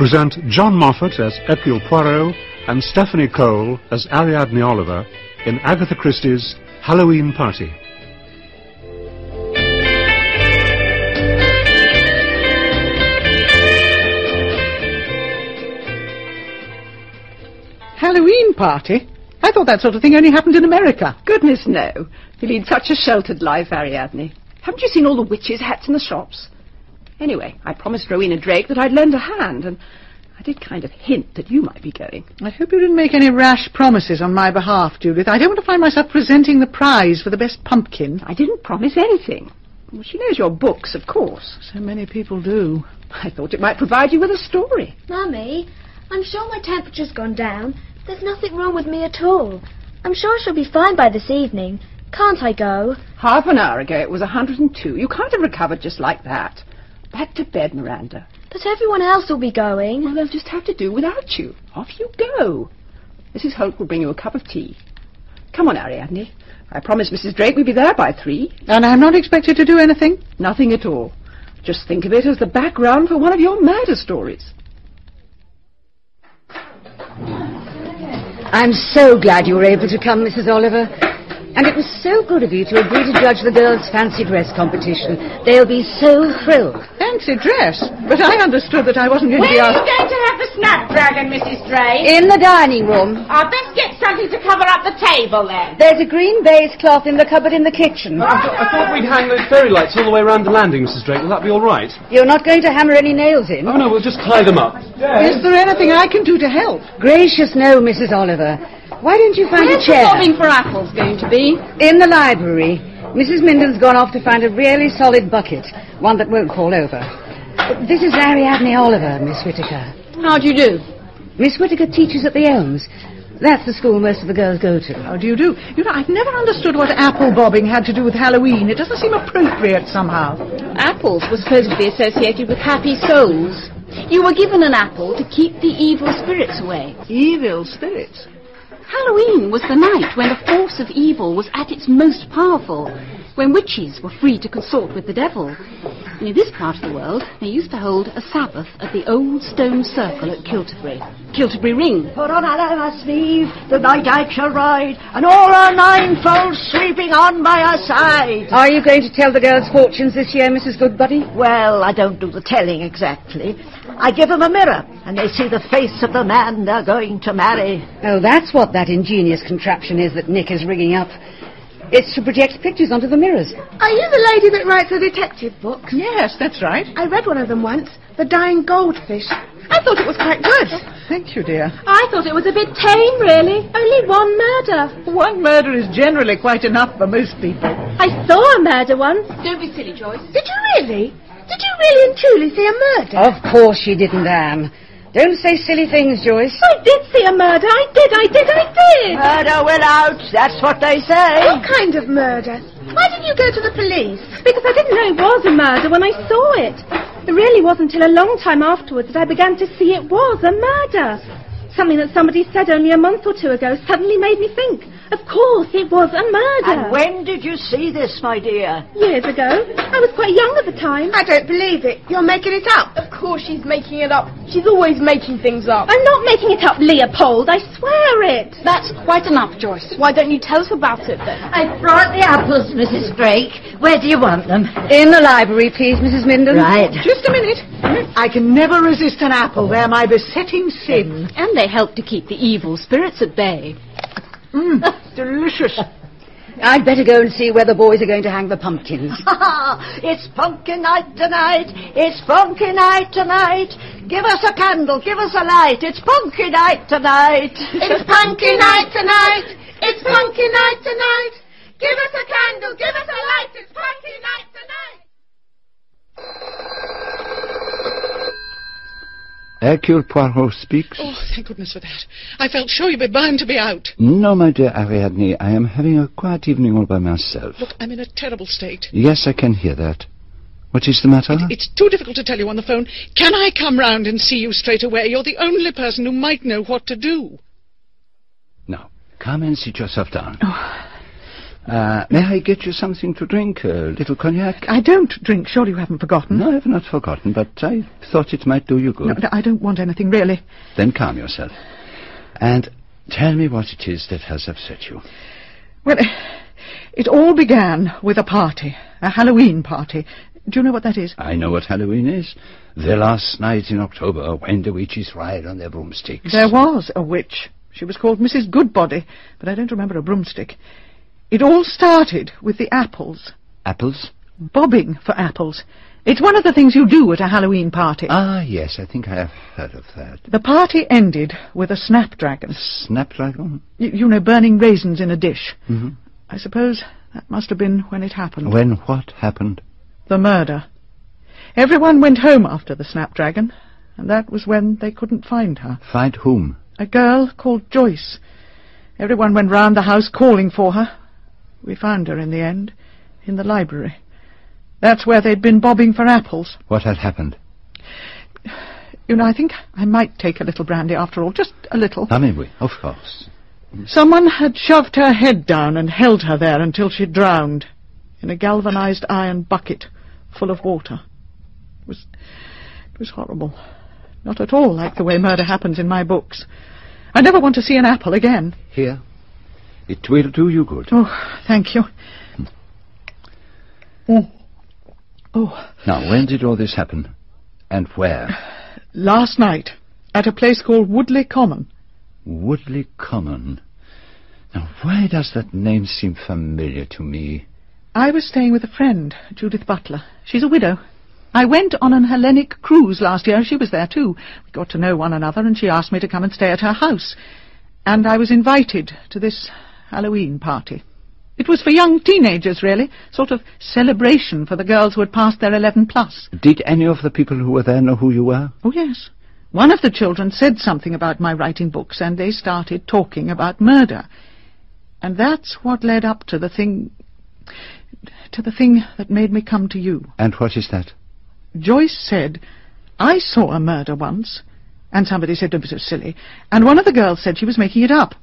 we present John Moffat as Hercule Poirot and Stephanie Cole as Ariadne Oliver in Agatha Christie's Halloween Party. Halloween party? I thought that sort of thing only happened in America. Goodness, no. You lead such a sheltered life, Ariadne. Haven't you seen all the witches' hats in the shops? Anyway, I promised Rowena Drake that I'd lend a hand, and I did kind of hint that you might be going. I hope you didn't make any rash promises on my behalf, Judith. I don't want to find myself presenting the prize for the best pumpkin. I didn't promise anything. Well, she knows your books, of course. So many people do. I thought it might provide you with a story. Mummy, I'm sure my temperature's gone down. There's nothing wrong with me at all. I'm sure I shall be fine by this evening. Can't I go? Half an hour ago it was 102. You can't have recovered just like that. Back to bed, Miranda. But everyone else will be going. Well, they'll just have to do without you. Off you go. Mrs. Holt will bring you a cup of tea. Come on, Ariadne. I promised Mrs. Drake we'd be there by three. And I'm not expected to do anything? Nothing at all. Just think of it as the background for one of your murder stories. I'm so glad you were able to come, Mrs. Oliver. And it was so good of you to agree to judge the girls' fancy dress competition. They'll be so thrilled. Fancy dress? But I understood that I wasn't going to be Where are you asked... going to have the snapdragon, Mrs. Drake? In the dining room. I'd best get something to cover up the table then. There's a green baize cloth in the cupboard in the kitchen. I, thought- I thought we'd hang those fairy lights all the way around the landing, Mrs. Drake. Will that be all right? You're not going to hammer any nails in? Oh, no, we'll just tie them up. Is there anything I can do to help? Gracious no, Mrs. Oliver. Why don't you find a chair? for apples going to be? In the library. Mrs. Minden's gone off to find a really solid bucket, one that won't fall over. This is Ariadne Oliver, Miss Whittaker. How do you do? Miss Whittaker teaches at the Elms. That's the school most of the girls go to. How do you do? You know, I've never understood what apple bobbing had to do with Halloween. It doesn't seem appropriate somehow. Apples were supposed to be associated with happy souls. You were given an apple to keep the evil spirits away. Evil spirits. Halloween was the night when the force of evil was at its most powerful, when witches were free to consort with the devil. And in this part of the world, they used to hold a Sabbath at the old stone circle at Kilterbury. Kilterbury Ring. Put on Alana sleeve, the night I shall ride, and all our ninefold sweeping on by our side. Are you going to tell the girls' fortunes this year, Mrs. Goodbody? Well, I don't do the telling exactly. I give them a mirror, and they see the face of the man they're going to marry. Oh, that's what that ingenious contraption is that Nick is rigging up. It's to project pictures onto the mirrors. Are you the lady that writes the detective books? Yes, that's right. I read one of them once, The Dying Goldfish. I thought it was quite good. Oh, thank you, dear. I thought it was a bit tame, really. Only one murder. One murder is generally quite enough for most people. I saw a murder once. Don't be silly, Joyce. Did you really? Did you really and truly see a murder? Of course she didn't, Anne. Don't say silly things, Joyce. I did see a murder. I did, I did, I did. Murder without, that's what they say. What kind of murder? Why didn't you go to the police? Because I didn't know it was a murder when I saw it. It really wasn't until a long time afterwards that I began to see it was a murder. Something that somebody said only a month or two ago suddenly made me think. Of course, it was a murder. And when did you see this, my dear? Years ago. I was quite young at the time. I don't believe it. You're making it up. Of course she's making it up. She's always making things up. I'm not making it up, Leopold. I swear it. That's quite enough, Joyce. Why don't you tell us about it then? I brought the apples, Mrs. Drake. Where do you want them? In the library, please, Mrs. Minden. Right. Just a minute. I can never resist an apple. They're my besetting sin. And they help to keep the evil spirits at bay. Mmm, delicious. I'd better go and see where the boys are going to hang the pumpkins. it's pumpkin night tonight. It's pumpkin night tonight. Give us a candle. Give us a light. It's pumpkin night tonight. It's pumpkin night tonight. It's pumpkin night tonight. Give us a candle. Give us a light. It's pumpkin night tonight. Hercule Poirot speaks. Oh, thank goodness for that. I felt sure you'd be bound to be out. No, my dear Ariadne, I am having a quiet evening all by myself. Look, I'm in a terrible state. Yes, I can hear that. What is the matter? It's too difficult to tell you on the phone. Can I come round and see you straight away? You're the only person who might know what to do. Now, come and sit yourself down. Oh, Uh, may I get you something to drink? A little cognac? I don't drink. Surely you haven't forgotten. No, I have not forgotten, but I thought it might do you good. No, no, I don't want anything, really. Then calm yourself. And tell me what it is that has upset you. Well, it all began with a party, a Halloween party. Do you know what that is? I know what Halloween is. The last night in October when the witches ride on their broomsticks. There was a witch. She was called Mrs. Goodbody, but I don't remember a broomstick. It all started with the apples. Apples? Bobbing for apples. It's one of the things you do at a Halloween party. Ah, yes, I think I have heard of that. The party ended with a snapdragon. Snapdragon? Y- you know, burning raisins in a dish. Mhm. I suppose that must have been when it happened. When what happened? The murder. Everyone went home after the snapdragon, and that was when they couldn't find her. Find whom? A girl called Joyce. Everyone went round the house calling for her. We found her in the end, in the library. That's where they'd been bobbing for apples. What had happened? You know, I think I might take a little brandy after all, just a little. I mean, we, of course. Someone had shoved her head down and held her there until she drowned in a galvanized iron bucket full of water. It was, it was horrible. Not at all like the way murder happens in my books. I never want to see an apple again. Here. It will do you good. Oh, thank you. Hmm. Oh, oh Now, when did all this happen? And where? last night at a place called Woodley Common. Woodley Common. Now, why does that name seem familiar to me? I was staying with a friend, Judith Butler. She's a widow. I went on an Hellenic cruise last year. And she was there too. We got to know one another, and she asked me to come and stay at her house. And I was invited to this Halloween party. It was for young teenagers, really, sort of celebration for the girls who had passed their 11 plus. Did any of the people who were there know who you were? Oh, yes. One of the children said something about my writing books, and they started talking about murder. And that's what led up to the thing. to the thing that made me come to you. And what is that? Joyce said, I saw a murder once. And somebody said it was silly. And one of the girls said she was making it up.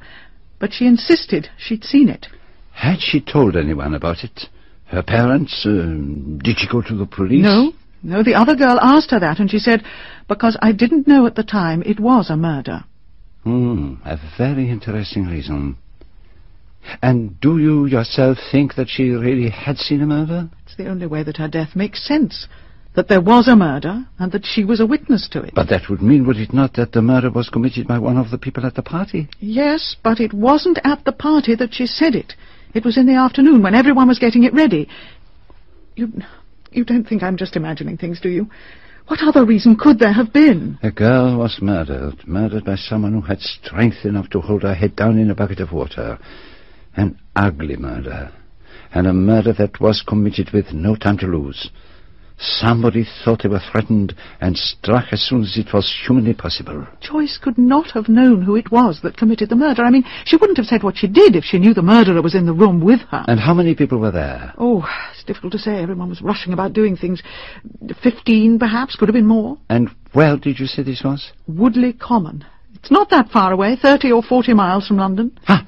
But she insisted she'd seen it. Had she told anyone about it? Her parents? Um, did she go to the police? No, no, the other girl asked her that, and she said, because I didn't know at the time it was a murder. Hmm, a very interesting reason. And do you yourself think that she really had seen a murder? It's the only way that her death makes sense. That there was a murder, and that she was a witness to it. But that would mean, would it not, that the murder was committed by one of the people at the party? Yes, but it wasn't at the party that she said it. It was in the afternoon when everyone was getting it ready. You, you don't think I'm just imagining things, do you? What other reason could there have been? A girl was murdered, murdered by someone who had strength enough to hold her head down in a bucket of water. An ugly murder, and a murder that was committed with no time to lose. Somebody thought they were threatened and struck as soon as it was humanly possible. Joyce could not have known who it was that committed the murder. I mean, she wouldn't have said what she did if she knew the murderer was in the room with her. And how many people were there? Oh, it's difficult to say. Everyone was rushing about doing things. Fifteen, perhaps, could have been more. And where did you say this was? Woodley Common. It's not that far away, thirty or forty miles from London. Ah,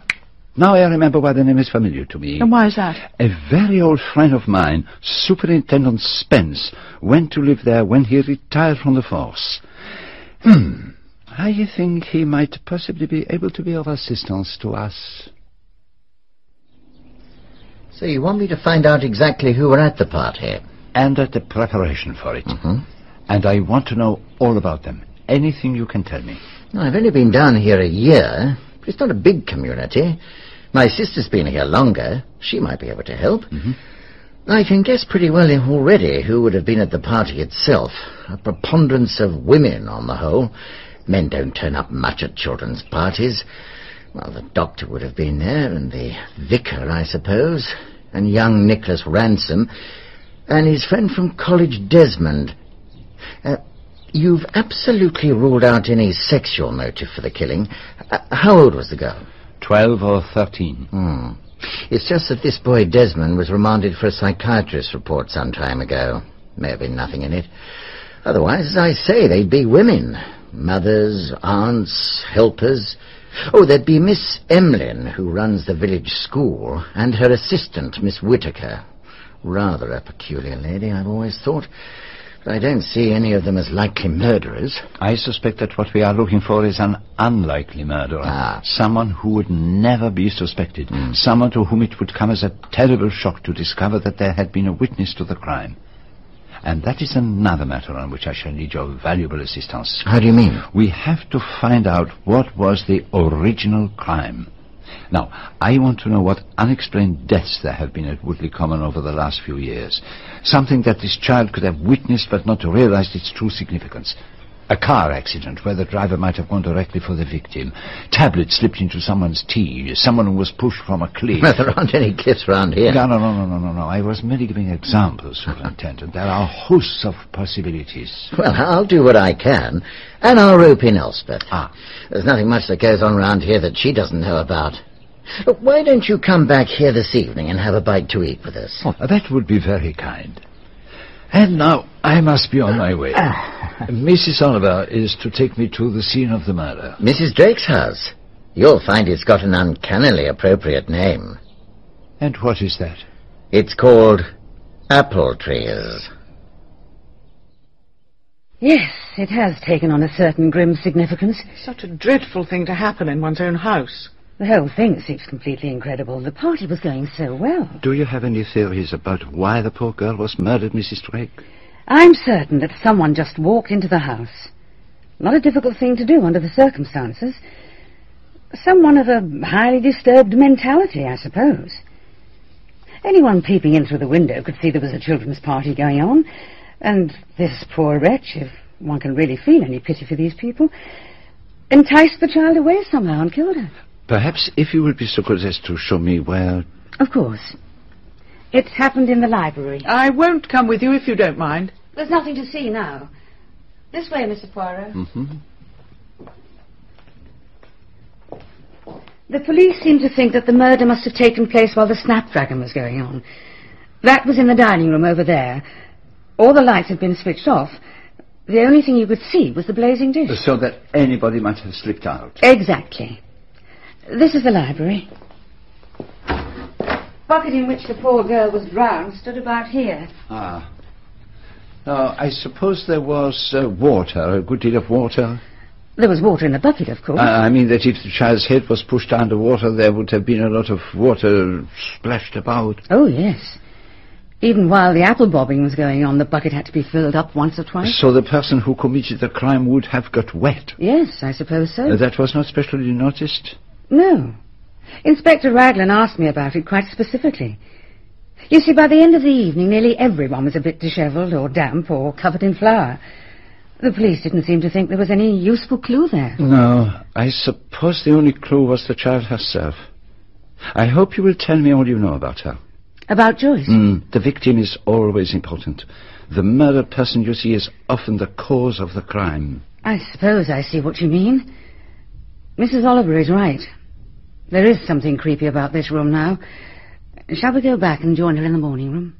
now I remember why the name is familiar to me. And why is that? A very old friend of mine, Superintendent Spence, went to live there when he retired from the force. Hmm. I think he might possibly be able to be of assistance to us. So you want me to find out exactly who were at the party? And at the preparation for it. Mhm. And I want to know all about them. Anything you can tell me. Now, I've only been down here a year, but it's not a big community. My sister's been here longer. She might be able to help. I can guess pretty well already who would have been at the party itself. A preponderance of women, on the whole. Men don't turn up much at children's parties. Well, the doctor would have been there, and the vicar, I suppose, and young Nicholas Ransom, and his friend from college, Desmond. Uh, you've absolutely ruled out any sexual motive for the killing. Uh, how old was the girl? Twelve or thirteen. Hmm. It's just that this boy Desmond was remanded for a psychiatrist's report some time ago. May have been nothing in it. Otherwise, as I say, they'd be women. Mothers, aunts, helpers. Oh, there'd be Miss Emlyn, who runs the village school, and her assistant, Miss Whittaker. Rather a peculiar lady, I've always thought. I don't see any of them as likely murderers. I suspect that what we are looking for is an unlikely murderer. Ah. Someone who would never be suspected. Someone to whom it would come as a terrible shock to discover that there had been a witness to the crime. And that is another matter on which I shall need your valuable assistance. How do you mean? We have to find out what was the original crime. Now, I want to know what unexplained deaths there have been at Woodley Common over the last few years. Something that this child could have witnessed but not realized its true significance. A car accident where the driver might have gone directly for the victim. Tablets slipped into someone's tea. Someone was pushed from a cliff. Well, there aren't any cliffs round here. No, no, no, no, no, no, no. I was merely giving examples, Superintendent. There are hosts of possibilities. Well, I'll do what I can, and I'll rope in Elspeth. Ah. There's nothing much that goes on round here that she doesn't know about. Why don't you come back here this evening and have a bite to eat with us? Oh, that would be very kind. And now I must be on my way. Mrs. Oliver is to take me to the scene of the murder. Mrs. Drake's house. You'll find it's got an uncannily appropriate name. And what is that? It's called Apple Trees. Yes, it has taken on a certain grim significance. Such a dreadful thing to happen in one's own house. The whole thing seems completely incredible. The party was going so well. Do you have any theories about why the poor girl was murdered, Mrs. Drake? I'm certain that someone just walked into the house. Not a difficult thing to do under the circumstances. Someone of a highly disturbed mentality, I suppose. Anyone peeping in through the window could see there was a children's party going on, and this poor wretch, if one can really feel any pity for these people, enticed the child away somehow and killed her. Perhaps if you will be so good as to show me where... Of course. It's happened in the library. I won't come with you if you don't mind. There's nothing to see now. This way, Mr. Poirot. Mm-hmm. The police seem to think that the murder must have taken place while the Snapdragon was going on. That was in the dining room over there. All the lights had been switched off. The only thing you could see was the blazing dish. So that anybody might have slipped out. Exactly. This is the library. bucket in which the poor girl was drowned stood about here. Ah. Now, I suppose there was uh, water, a good deal of water. There was water in the bucket, of course. I I mean that if the child's head was pushed under water, there would have been a lot of water splashed about. oh, yes. Even while the apple bobbing was going on, the bucket had to be filled up once or twice. So the person who committed the crime would have got wet. Yes, I suppose so. Uh, that was not specially noticed. No. Inspector Raglan asked me about it quite specifically. You see, by the end of the evening, nearly everyone was a bit dishevelled or damp or covered in flour. The police didn't seem to think there was any useful clue there. No, I suppose the only clue was the child herself. I hope you will tell me all you know about her. About Joyce? Mm, the victim is always important. The murdered person you see is often the cause of the crime. I suppose I see what you mean. Mrs. Oliver is right. There is something creepy about this room now. Shall we go back and join her in the morning room?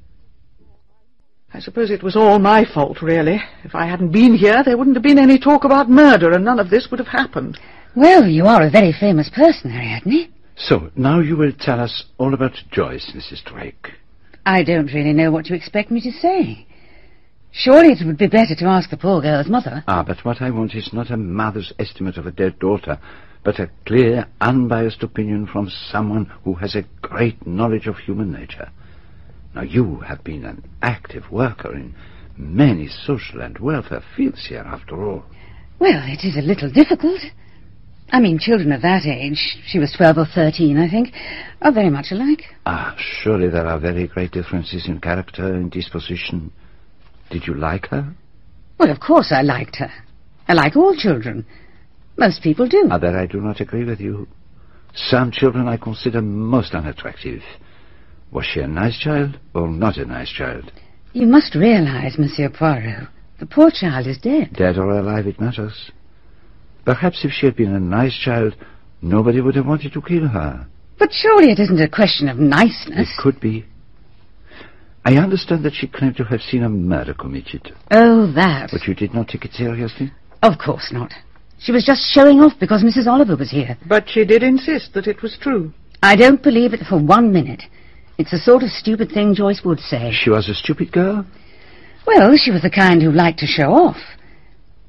I suppose it was all my fault, really. If I hadn't been here, there wouldn't have been any talk about murder, and none of this would have happened. Well, you are a very famous person, Ariadne. So, now you will tell us all about Joyce, Mrs. Drake. I don't really know what you expect me to say. Surely it would be better to ask the poor girl's mother. Ah, but what I want is not a mother's estimate of a dead daughter, but a clear, unbiased opinion from someone who has a great knowledge of human nature. Now, you have been an active worker in many social and welfare fields here, after all. Well, it is a little difficult. I mean, children of that age, she was 12 or 13, I think, are very much alike. Ah, surely there are very great differences in character and disposition. Did you like her? Well, of course I liked her. I like all children. Most people do. Ah, there I do not agree with you. Some children I consider most unattractive. Was she a nice child or not a nice child? You must realize, Monsieur Poirot, the poor child is dead. Dead or alive, it matters. Perhaps if she had been a nice child, nobody would have wanted to kill her. But surely it isn't a question of niceness. It could be. I understand that she claimed to have seen a murder committed, Oh, that. but you did not take it seriously? Of course not. She was just showing off because Mrs. Oliver was here. But she did insist that it was true. I don't believe it for one minute. It's the sort of stupid thing Joyce would say. She was a stupid girl? Well, she was the kind who liked to show off.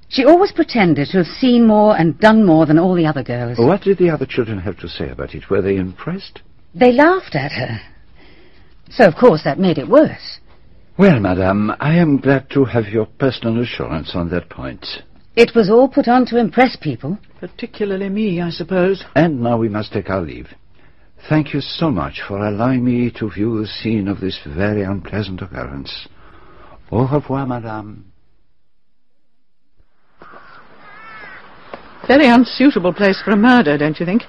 She always pretended to have seen more and done more than all the other girls. What did the other children have to say about it? Were they impressed? They laughed at her. So, of course, that made it worse. Well, madame, I am glad to have your personal assurance on that point. It was all put on to impress people. Particularly me, I suppose. And now we must take our leave. Thank you so much for allowing me to view the scene of this very unpleasant occurrence. Au revoir, madame. Very unsuitable place for a murder, don't you think?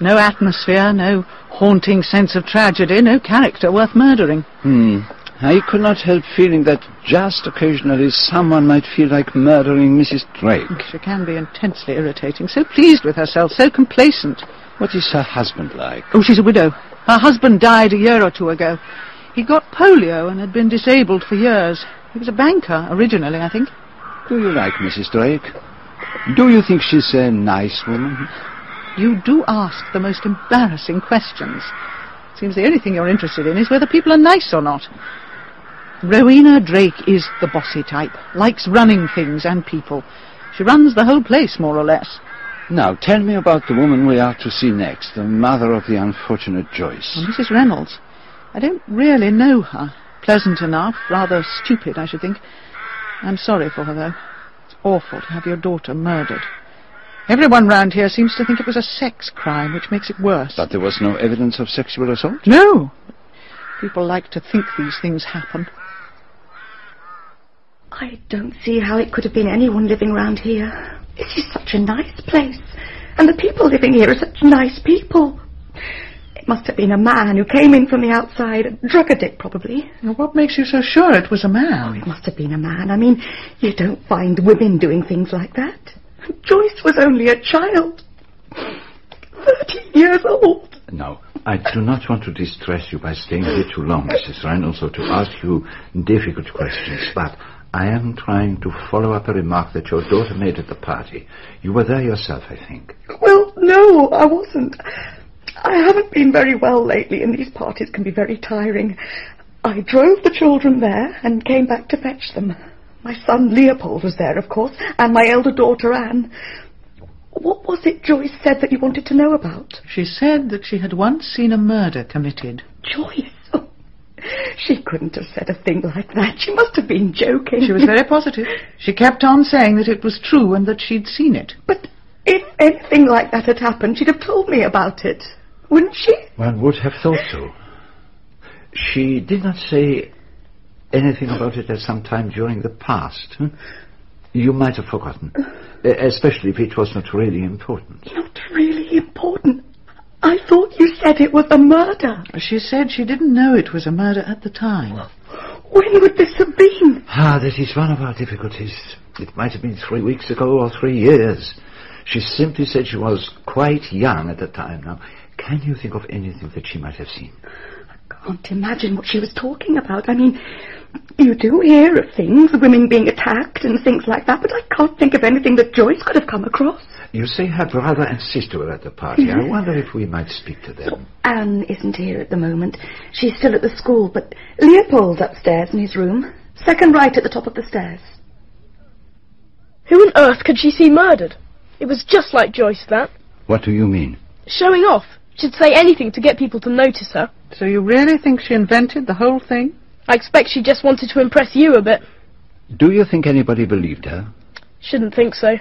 No atmosphere, no haunting sense of tragedy, no character worth murdering. Hmm. I could not help feeling that just occasionally someone might feel like murdering Mrs. Drake. She can be intensely irritating, so pleased with herself, so complacent. What is her husband like? Oh, she's a widow. Her husband died a year or two ago. He got polio and had been disabled for years. He was a banker, originally, I think. Do you like Mrs. Drake? Do you think she's a nice woman? You do ask the most embarrassing questions. Seems the only thing you're interested in is whether people are nice or not. Rowena Drake is the bossy type, likes running things and people. She runs the whole place, more or less. Now, tell me about the woman we are to see next, the mother of the unfortunate Joyce. Oh, well, Mrs. Reynolds. I don't really know her. Pleasant enough, rather stupid, I should think. I'm sorry for her, though. It's awful to have your daughter murdered. Everyone round here seems to think it was a sex crime, which makes it worse. But there was no evidence of sexual assault? No. People like to think these things happen. I don't see how it could have been anyone living round here. This is such a nice place. And the people living here are such nice people. It must have been a man who came in from the outside, a drug addict probably. Now, what makes you so sure it was a man? Oh, it must have been a man. I mean, you don't find women doing things like that. Joyce was only a child. Thirteen years old. No, I do not want to distress you by staying here too long, Mrs. Reynolds, or to ask you difficult questions, but I am trying to follow up a remark that your daughter made at the party. You were there yourself, I think. Well, no, I wasn't. I haven't been very well lately, and these parties can be very tiring. I drove the children there and came back to fetch them. My son Leopold was there, of course, and my elder daughter Anne. What was it Joyce said that you wanted to know about? She said that she had once seen a murder committed. Joyce? She couldn't have said a thing like that. She must have been joking. She was very positive. She kept on saying that it was true and that she'd seen it. But if anything like that had happened, she'd have told me about it. Wouldn't she? One would have thought so. She did not say anything about it at some time during the past. Huh? You might have forgotten, especially if it was not really important. Not really important. I thought you said it was a murder. She said she didn't know it was a murder at the time. When would this have been? Ah, that is one of our difficulties. It might have been three weeks ago or three years. She simply said she was quite young at the time. Now, can you think of anything that she might have seen? I can't imagine what she was talking about. I mean, you do hear of things, women being attacked and things like that, but I can't think of anything that Joyce could have come across. You say her brother and sister were at the party. I wonder if we might speak to them. Anne isn't here at the moment. She's still at the school, but Leopold's upstairs in his room. Second right at the top of the stairs. Who on earth could she see murdered? It was just like Joyce, that. What do you mean? Showing off. She'd say anything to get people to notice her. So you really think she invented the whole thing? I expect she just wanted to impress you a bit. Do you think anybody believed her? Shouldn't think so.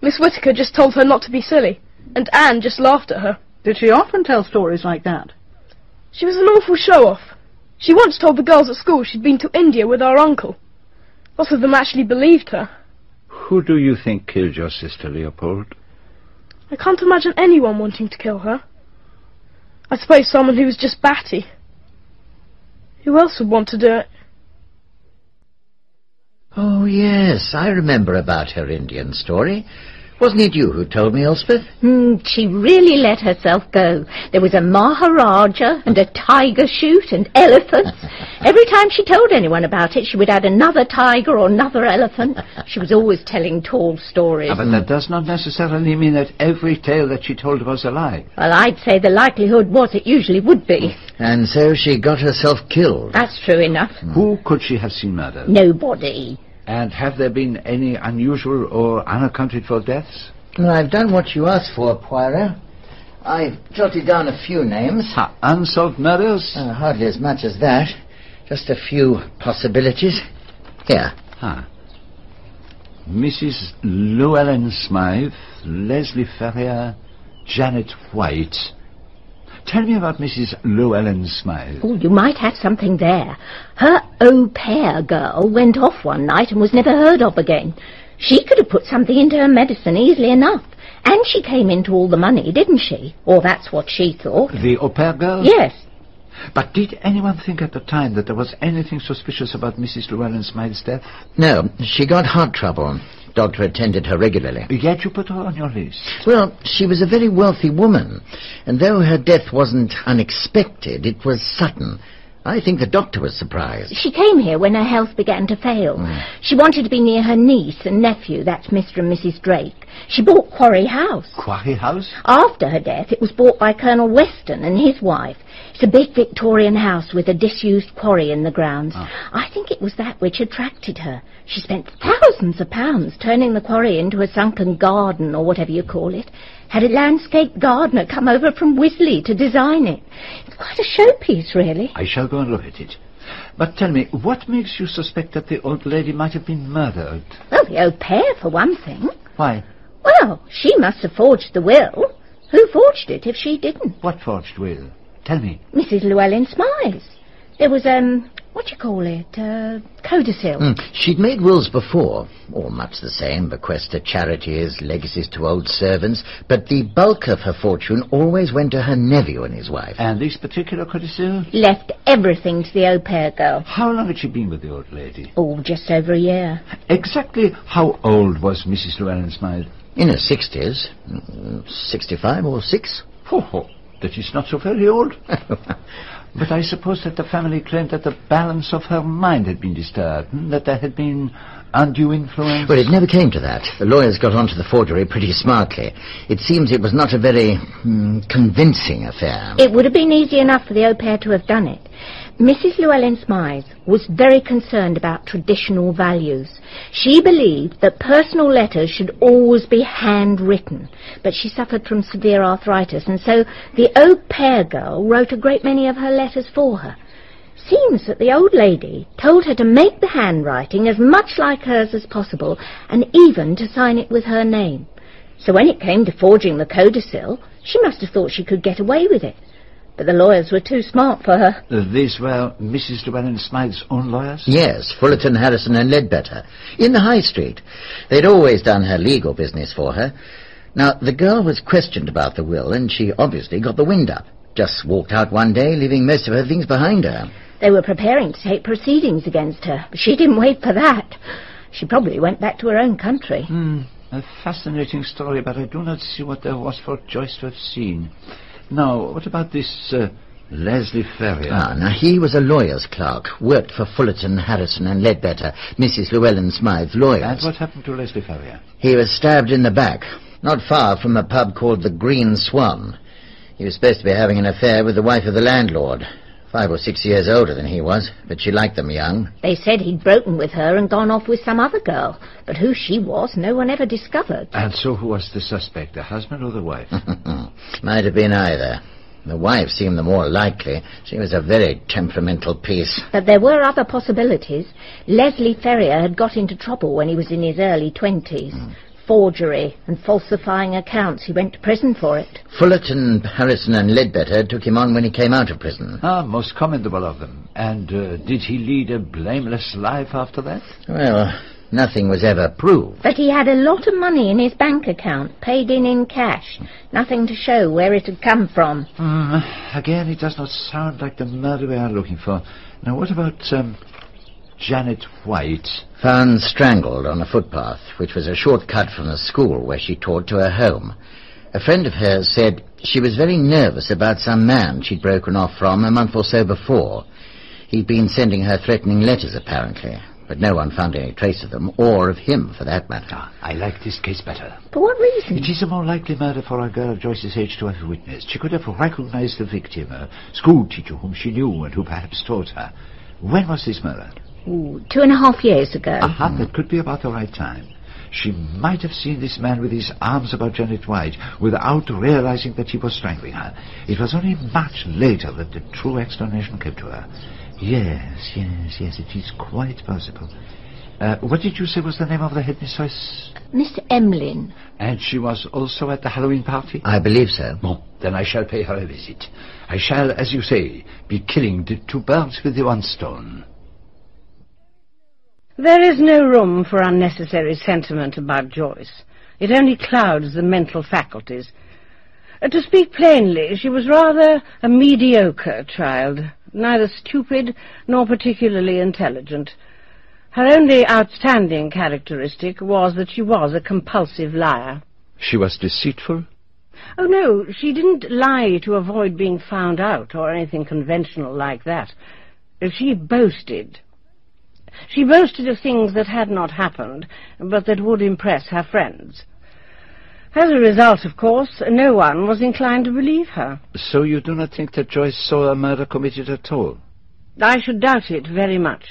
Miss Whittaker just told her not to be silly, and Anne just laughed at her. Did she often tell stories like that? She was an awful show-off. She once told the girls at school she'd been to India with our uncle. Lots of them actually believed her. Who do you think killed your sister, Leopold? I can't imagine anyone wanting to kill her. I suppose someone who was just batty. Who else would want to do it? Oh, yes, I remember about her Indian story. Wasn't it you who told me, Elspeth? Hmm, she really let herself go. There was a Maharaja and a tiger shoot and elephants. Every time she told anyone about it, she would add another tiger or another elephant. She was always telling tall stories. Ah, but that does not necessarily mean that every tale that she told was a lie. Well, I'd say the likelihood was it usually would be. And so she got herself killed. That's true enough. Who could she have seen murdered? Nobody. And have there been any unusual or unaccounted for deaths? Well, I've done what you asked for, Poirot. I've jotted down a few names. Ha, unsolved murders? Uh, hardly as much as that. Just a few possibilities. Here. Ah. Mrs. Llewellyn Smythe, Leslie Ferrier, Janet White. Tell me about Mrs. Llewellyn Smythe. Oh, you might have something there. Her au pair girl went off one night and was never heard of again. She could have put something into her medicine easily enough. And she came into all the money, didn't she? Or that's what she thought. The au pair girl? Yes. But did anyone think at the time that there was anything suspicious about Mrs. Llewellyn Smythe's death? No, she got heart trouble. Doctor attended her regularly. Yet you put her on your list. Well, she was a very wealthy woman, and though her death wasn't unexpected, it was sudden. I think the doctor was surprised. She came here when her health began to fail. Mm. She wanted to be near her niece and nephew, that's Mr. and Mrs. Drake. She bought Quarry House. Quarry House? After her death, it was bought by Colonel Weston and his wife. It's a big Victorian house with a disused quarry in the grounds. Ah. I think it was that which attracted her. She spent thousands of pounds turning the quarry into a sunken garden, or whatever you call it. Had a landscape gardener come over from Wisley to design it. It's quite a showpiece, really. I shall go and look at it. But tell me, what makes you suspect that the old lady might have been murdered? Well, the au pair, for one thing. Why? Well, she must have forged the will. Who forged it if she didn't? What forged will? Tell me. Mrs. Llewellyn Smythe. There was, um, what do you call it? Uh, codicil. Hmm. She'd made wills before, all much the same, bequests to charities, legacies to old servants, but the bulk of her fortune always went to her nephew and his wife. And this particular codicil? Left everything to the au pair girl. How long had she been with the old lady? Oh, just over a year. Exactly how old was Mrs. Llewellyn Smythe? In her sixties, mm, sixty-five or six. Ho, ho. That is not so very old. but I suppose that the family claimed that the balance of her mind had been disturbed, hmm, that there had been undue influence. Well, it never came to that. The lawyers got onto the forgery pretty smartly. It seems it was not a very mm, convincing affair. It would have been easy enough for the au pair to have done it. Mrs. Llewellyn Smythe was very concerned about traditional values. She believed that personal letters should always be handwritten, but she suffered from severe arthritis, and so the au pair girl wrote a great many of her letters for her. Seems that the old lady told her to make the handwriting as much like hers as possible, and even to sign it with her name. So when it came to forging the codicil, she must have thought she could get away with it. But the lawyers were too smart for her. These were Mrs. Llewellyn Smythe's own lawyers? Yes, Fullerton, Harrison and Ledbetter. In the High Street. They'd always done her legal business for her. Now, the girl was questioned about the will, and she obviously got the wind up. Just walked out one day, leaving most of her things behind her. They were preparing to take proceedings against her, but she didn't wait for that. She probably went back to her own country. Hmm, a fascinating story, but I do not see what there was for Joyce to have seen. Now, what about this uh, Leslie Ferrier? Ah, now he was a lawyer's clerk, worked for Fullerton, Harrison and Ledbetter, Mrs. Llewellyn Smythe's lawyers. And what happened to Leslie Ferrier? He was stabbed in the back, not far from a pub called the Green Swan. He was supposed to be having an affair with the wife of the landlord. Five or six years older than he was, but she liked them young. They said he'd broken with her and gone off with some other girl, but who she was, no one ever discovered. And so who was the suspect, the husband or the wife? Might have been either. The wife seemed the more likely. She was a very temperamental piece. But there were other possibilities. Leslie Ferrier had got into trouble when he was in his early twenties. Hmm. Forgery and falsifying accounts. He went to prison for it. Fullerton, Harrison and Ledbetter took him on when he came out of prison. Ah, most commendable of them. And uh, did he lead a blameless life after that? Well, nothing was ever proved. But he had a lot of money in his bank account, paid in in cash. Nothing to show where it had come from. Hmm, again, it does not sound like the murder we are looking for. Now, what about, um, Janet White. Found strangled on a footpath, which was a short cut from the school where she taught to her home. A friend of hers said she was very nervous about some man she'd broken off from a month or so before. He'd been sending her threatening letters, apparently, but no one found any trace of them, or of him, for that matter. Ah, I like this case better. For what reason? It is a more likely murder for a girl of Joyce's age to have witnessed. She could have recognized the victim, a schoolteacher whom she knew and who perhaps taught her. When was this murder? Ooh, two and a half years ago. Aha, that could be about the right time. She might have seen this man with his arms about Janet White without realizing that he was strangling her. It was only much later that the true explanation came to her. Yes, yes, yes, it is quite possible. Uh, what did you say was the name of the headmistress? Mr. Emlyn. And she was also at the Halloween party? I believe so. Bon, then I shall pay her a visit. I shall, as you say, be killing the two birds with the one stone. There is no room for unnecessary sentiment about Joyce. It only clouds the mental faculties. Uh, to speak plainly, she was rather a mediocre child, neither stupid nor particularly intelligent. Her only outstanding characteristic was that she was a compulsive liar. She was deceitful? Oh, no, she didn't lie to avoid being found out or anything conventional like that. She boasted. She boasted of things that had not happened, but that would impress her friends. As a result, of course, no one was inclined to believe her. So you do not think that Joyce saw a murder committed at all? I should doubt it very much.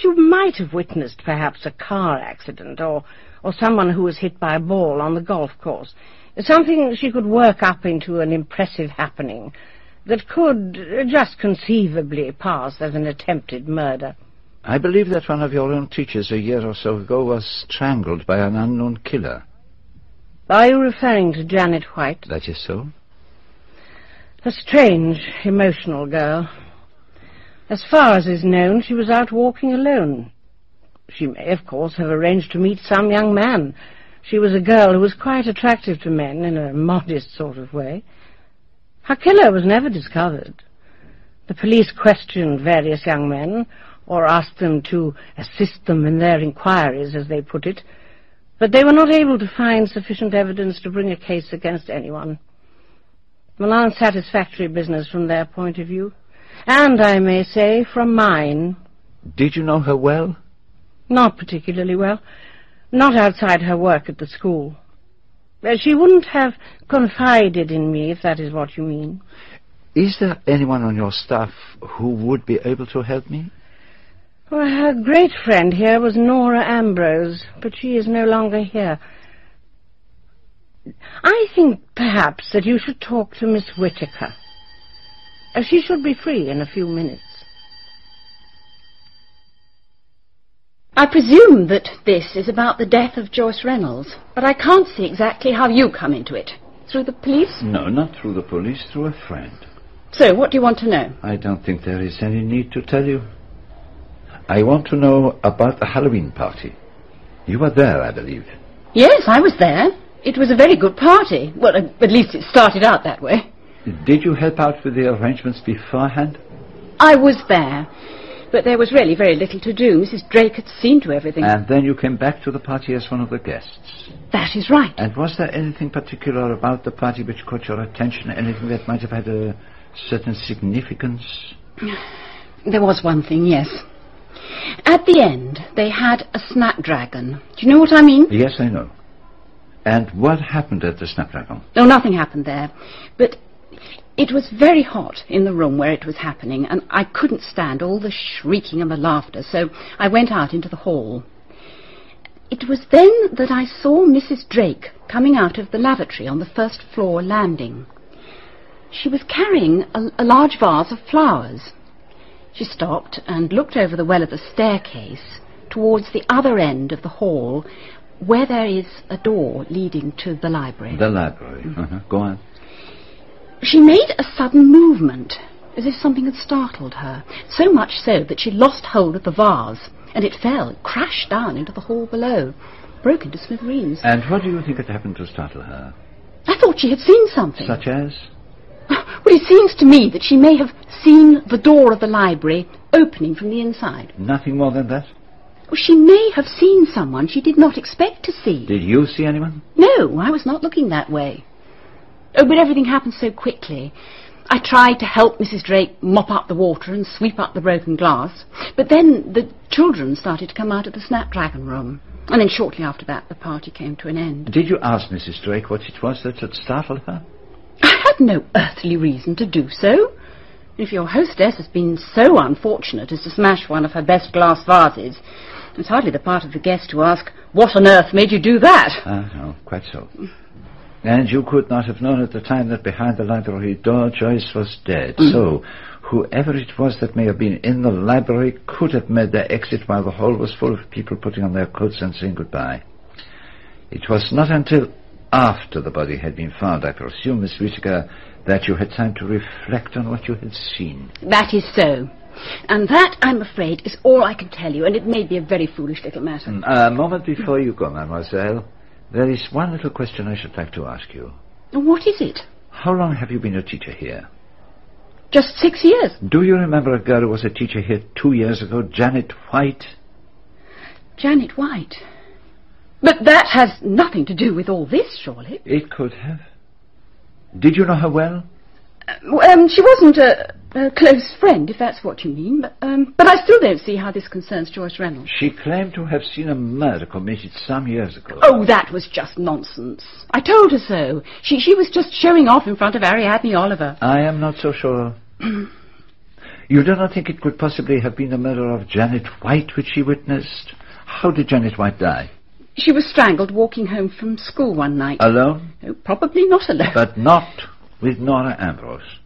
She might have witnessed, perhaps, a car accident, or, or someone who was hit by a ball on the golf course. Something she could work up into an impressive happening that could just conceivably pass as an attempted murder. I believe that one of your own teachers a year or so ago was strangled by an unknown killer. Are you referring to Janet White? That is so. A strange, emotional girl. As far as is known, she was out walking alone. She may, of course, have arranged to meet some young man. She was a girl who was quite attractive to men in a modest sort of way. Her killer was never discovered. The police questioned various young men, or asked them to assist them in their inquiries, as they put it, but they were not able to find sufficient evidence to bring a case against anyone. An unsatisfactory business from their point of view, and, I may say, from mine. Did you know her well? Not particularly well. Not outside her work at the school. She wouldn't have confided in me, if that is what you mean. Is there anyone on your staff who would be able to help me? Well, her great friend here was Nora Ambrose, but she is no longer here. I think, perhaps, that you should talk to Miss Whittaker. Uh, She should be free in a few minutes. I presume that this is about the death of Joyce Reynolds, but I can't see exactly how you come into it. Through the police? No, not through the police, through a friend. So, what do you want to know? I don't think there is any need to tell you. I want to know about the Halloween party. You were there, I believe. Yes, I was there. It was a very good party. Well, at at least it started out that way. Did you help out with the arrangements beforehand? I was there. But there was really very little to do. Mrs. Drake had seen to everything. And then you came back to the party as one of the guests. that is right. And was there anything particular about the party which caught your attention? Anything that might have had a certain significance? There was one thing, yes. At the end, they had a snapdragon. Do you know what I mean? Yes, I know. And what happened at the Snapdragon? No, nothing happened there. But it was very hot in the room where it was happening, and I couldn't stand all the shrieking and the laughter, so I went out into the hall. It was then that I saw Mrs. Drake coming out of the lavatory on the first floor landing. She was carrying a, a large vase of flowers. She stopped and looked over the well of the staircase towards the other end of the hall, where there is a door leading to the library. The library. Uh-huh. Go on. She made a sudden movement, as if something had startled her, so much so that she lost hold of the vase, and it fell, crashed down into the hall below, broke into smithereens. And what do you think had happened to startle her? I thought she had seen something. Such as? Well, it seems to me that she may have seen the door of the library opening from the inside. Nothing more than that? Well, She may have seen someone she did not expect to see. Did you see anyone? No, I was not looking that way. Oh, but everything happened so quickly. I tried to help Mrs. Drake mop up the water and sweep up the broken glass, but then the children started to come out of the Snapdragon room. And then shortly after that, the party came to an end. Did you ask Mrs. Drake what it was that had startled her? Had no earthly reason to do so. If your hostess has been so unfortunate as to smash one of her best glass vases, it's hardly the part of the guest to ask, what on earth made you do that? Ah, no, quite so. And you could not have known at the time that behind the library door Joyce was dead. Mm. So, whoever it was that may have been in the library could have made their exit while the hall was full of people putting on their coats and saying goodbye. It was not until after the body had been found, I presume, Miss Whittaker, that you had time to reflect on what you had seen. That is so. And that, I'm afraid, is all I can tell you, and it may be a very foolish little matter. Mm, A moment before you go, mademoiselle, there is one little question I should like to ask you. What is it? How long have you been a teacher here? Just six years. Do you remember a girl who was a teacher here two years ago, Janet White? Janet White. But that has nothing to do with all this, surely. It could have. Did you know her well? Um, she wasn't a, a close friend, if that's what you mean, but, um, but I still don't see how this concerns Joyce Reynolds. She claimed to have seen a murder committed some years ago. Oh, that was just nonsense. I told her so. She, she was just showing off in front of Ariadne Oliver. I am not so sure. you do not think it could possibly have been the murder of Janet White which she witnessed? How did Janet White die? She was strangled walking home from school one night. Alone? Oh, probably not alone. But not with Nora Ambrose.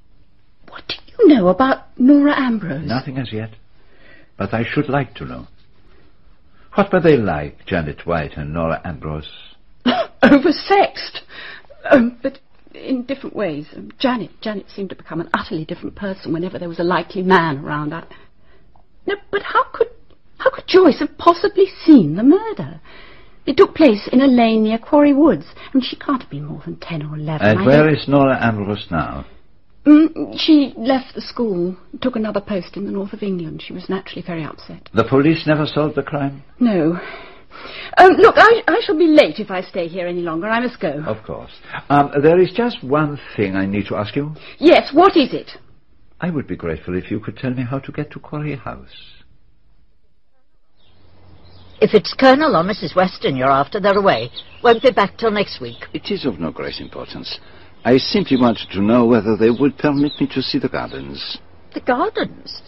What do you know about Nora Ambrose? Nothing as yet. But I should like to know. What were they like, Janet White and Nora Ambrose? Oversexed. Um, but in different ways. Um, Janet, Janet seemed to become an utterly different person whenever there was a likely man around. I... No, but how could how could Joyce have possibly seen the murder? It took place in a lane near Quarry Woods, and she can't be more than ten or eleven. And I where don't- is Nora Ambrose now? Mm, she left the school, took another post in the north of England. She was naturally very upset. The police never solved the crime? No. Um, look, I, I shall be late if I stay here any longer. I must go. Of course. Um, there is just one thing I need to ask you. Yes, what is it? I would be grateful if you could tell me how to get to Quarry House. If it's Colonel or Mrs. Weston you're after, they're away. Won't be back till next week. It is of no great importance. I simply wanted to know whether they would permit me to see the gardens. The gardens?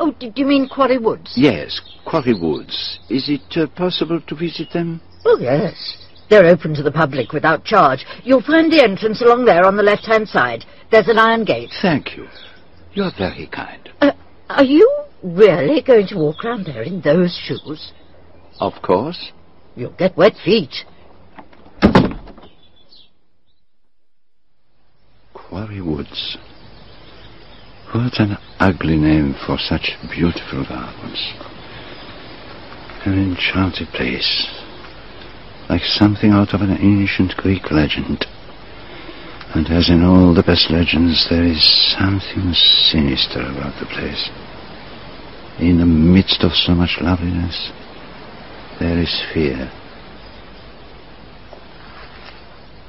Oh, do you mean Quarry Woods? Yes, Quarry Woods. Is it uh, possible to visit them? Oh, yes. They're open to the public without charge. You'll find the entrance along there on the left-hand side. There's an iron gate. Thank you. You're very kind. Uh, are you really going to walk round there in those shoes? Of course. You'll get wet feet. Quarry Woods. What an ugly name for such beautiful gardens. An enchanted place. Like something out of an ancient Greek legend. And as in all the best legends, there is something sinister about the place. In the midst of so much loveliness, there is fear.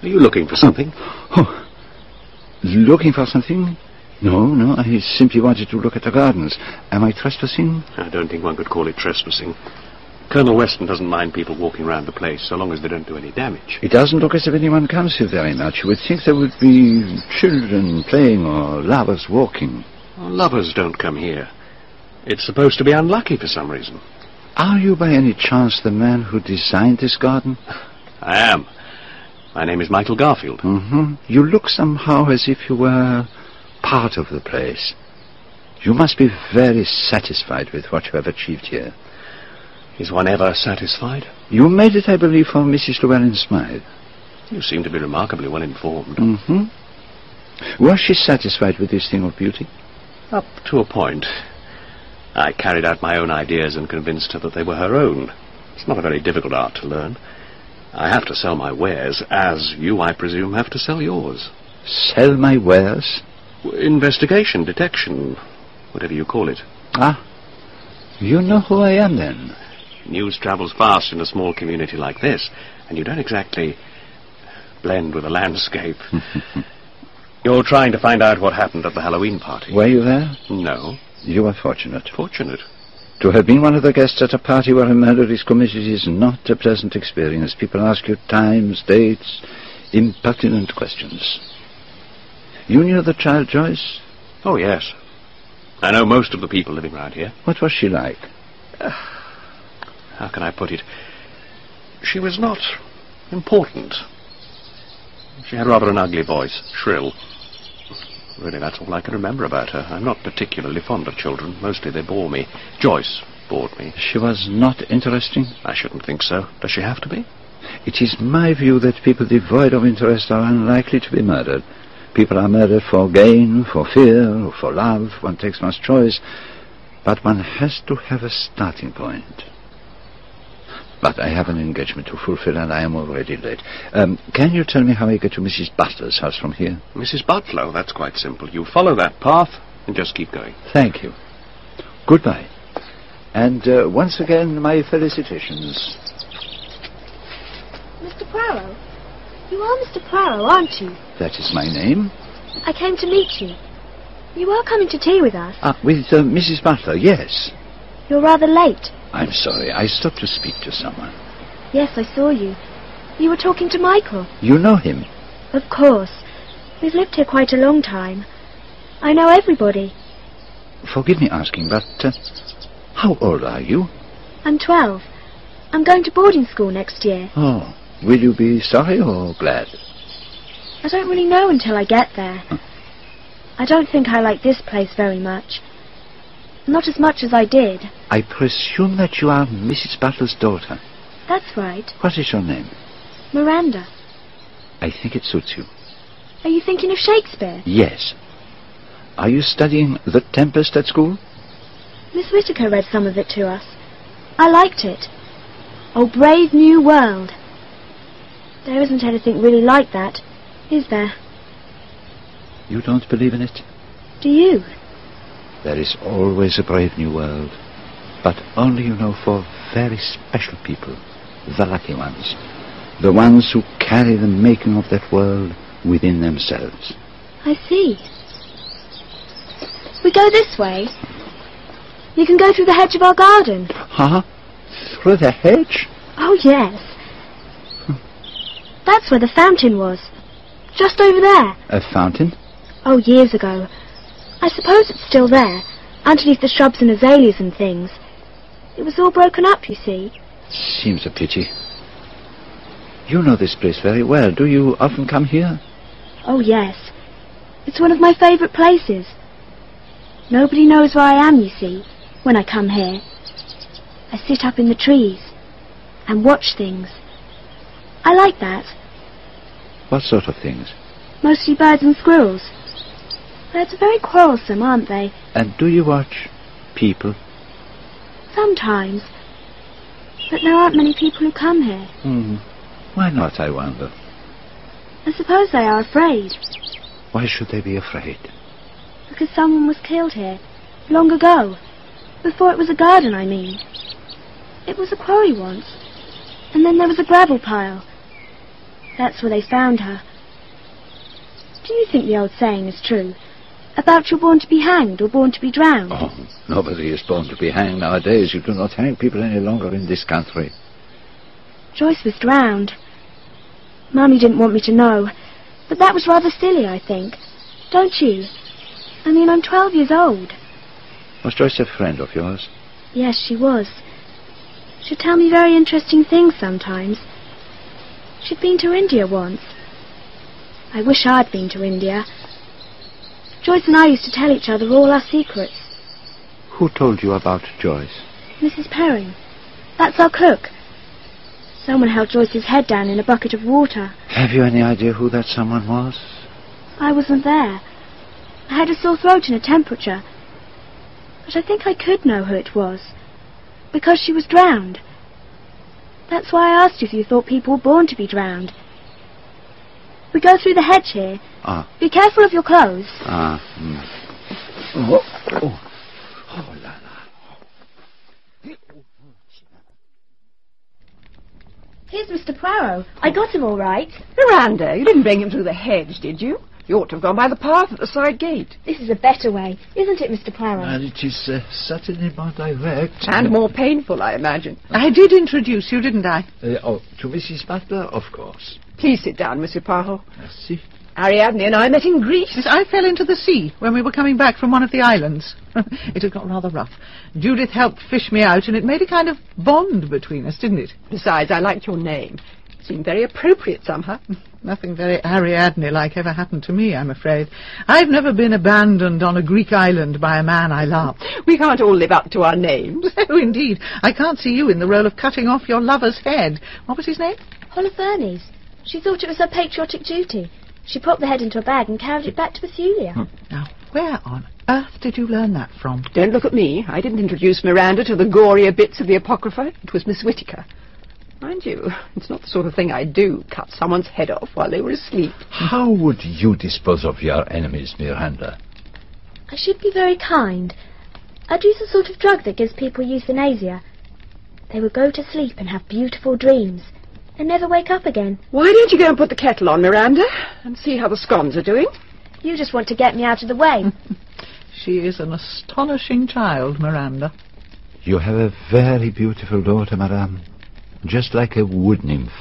Are you looking for something? Oh, looking for something? No, no, I simply wanted to look at the gardens. Am I trespassing? I don't think one could call it trespassing. Colonel Weston doesn't mind people walking round the place so long as they don't do any damage. It doesn't look as if anyone comes here very much. You would think there would be children playing or lovers walking. Well, lovers don't come here. It's supposed to be unlucky for some reason. Are you by any chance the man who designed this garden? I am. My name is Michael Garfield. Mm-hmm. You look somehow as if you were part of the place. You must be very satisfied with what you have achieved here. Is one ever satisfied? You made it, I believe, for Mrs. Llewellyn Smythe. You seem to be remarkably well informed. Mm-hmm. Was she satisfied with this thing of beauty? Up to a point. I carried out my own ideas and convinced her that they were her own. It's not a very difficult art to learn. I have to sell my wares, as you, I presume, have to sell yours. Sell my wares? Investigation, detection, whatever you call it. Ah, You know who I am, then? News travels fast in a small community like this, and you don't exactly blend with the landscape. You're trying to find out what happened at the Halloween party. Were you there? No. You are fortunate. Fortunate. To have been one of the guests at a party where a murder is committed is not a pleasant experience. People ask you times, dates, impertinent questions. You knew the child, Joyce? Oh, yes. I know most of the people living round here. What was she like? How can I put it? She was not important. She had rather an ugly voice, shrill. Really, that's all I can remember about her. I'm not particularly fond of children. Mostly they bore me. Joyce bored me. She was not interesting? I shouldn't think so. Does she have to be? It is my view that people devoid of interest are unlikely to be murdered. People are murdered for gain, for fear, or for love. One takes one's choice. But one has to have a starting point. But I have an engagement to fulfill, and I am already late. Um, can you tell me how I get to Mrs. Butler's house from here? Mrs. Butler, that's quite simple. You follow that path and just keep going. Thank you. Goodbye. And uh, once again, my felicitations. Mr. Poirot? You are Mr. Poirot, aren't you? That is my name. I came to meet you. You are coming to tea with us. Ah, with uh, Mrs. Butler, yes. You're rather late. I'm sorry. I stopped to speak to someone. Yes, I saw you. You were talking to Michael. You know him? Of course. We've lived here quite a long time. I know everybody. Forgive me asking, but uh, how old are you? I'm twelve. I'm going to boarding school next year. Oh, will you be sorry or glad? I don't really know until I get there. I don't think I like this place very much. Not as much as I did. I presume that you are Mrs. Butler's daughter. That's right. What is your name? Miranda. I think it suits you. Are you thinking of Shakespeare? Yes. Are you studying The Tempest at school? Miss Whittaker read some of it to us. I liked it. Oh, brave new world. There isn't anything really like that, is there? You don't believe in it? Do you? There is always a brave new world. But only, you know, for very special people. The lucky ones. The ones who carry the making of that world within themselves. I see. We go this way. You can go through the hedge of our garden. Huh? Through the hedge? Oh, yes. That's where the fountain was. Just over there. A fountain? Oh, years ago. I suppose it's still there, underneath the shrubs and azaleas and things. It was all broken up, you see. Seems a pity. You know this place very well. Do you often come here? Oh, yes. It's one of my favourite places. Nobody knows where I am, you see, when I come here. I sit up in the trees and watch things. I like that. What sort of things? Mostly birds and squirrels. Birds are very quarrelsome, aren't they? And do you watch people? Sometimes. But there aren't many people who come here. Hmm. Why not, I wonder? I suppose they are afraid. Why should they be afraid? Because someone was killed here, long ago. Before it was a garden, I mean. It was a quarry once. And then there was a gravel pile. That's where they found her. Do you think the old saying is true? About you're born to be hanged or born to be drowned? Oh, nobody is born to be hanged nowadays. You do not hang people any longer in this country. Joyce was drowned. Mummy didn't want me to know, but that was rather silly, I think. Don't you? I mean, I'm 12 years old. Was Joyce a friend of yours? Yes, she was. She'd tell me very interesting things sometimes. She'd been to India once. I wish I'd been to India. Joyce and I used to tell each other all our secrets. Who told you about Joyce? Mrs. Perry. That's our cook. Someone held Joyce's head down in a bucket of water. Have you any idea who that someone was? I wasn't there. I had a sore throat and a temperature. But I think I could know who it was. Because she was drowned. That's why I asked you if you thought people were born to be drowned. We go through the hedge here. Ah. Be careful of your clothes. Ah. Mm. Oh. Oh. Oh. Here's Mr. Poirot. I got him all right. Miranda, you didn't bring him through the hedge, did you? You ought to have gone by the path at the side gate. This is a better way, isn't it, Mr. Poirot? And it is uh, certainly more direct. And more painful, I imagine. I did introduce you, didn't I? Uh, oh, to Mrs. Butler, of course. Please sit down, Monsieur Poirot. Merci. Ariadne and I met in Greece. Yes, I fell into the sea when we were coming back from one of the islands. it had got rather rough. Judith helped fish me out, and it made a kind of bond between us, didn't it? Besides, I liked your name. It seemed very appropriate somehow. Nothing very Ariadne-like ever happened to me, I'm afraid. I've never been abandoned on a Greek island by a man I love. We can't all live up to our names. oh, indeed. I can't see you in the role of cutting off your lover's head. What was his name? Holofernes. She thought it was her patriotic duty. She popped the head into a bag and carried it back to Bethulia. Hmm. Now, where on earth did you learn that from? Don't look at me. I didn't introduce Miranda to the gorier bits of the Apocrypha. It was Miss Whittaker. Mind you, it's not the sort of thing I'd do, cut someone's head off while they were asleep. How would you dispose of your enemies, Miranda? I should be very kind. I'd use a sort of drug that gives people euthanasia. They would go to sleep and have beautiful dreams and never wake up again. Why don't you go and put the kettle on, Miranda, and see how the scones are doing? You just want to get me out of the way. she is an astonishing child, Miranda. You have a very beautiful daughter, madame. Just like a wood nymph.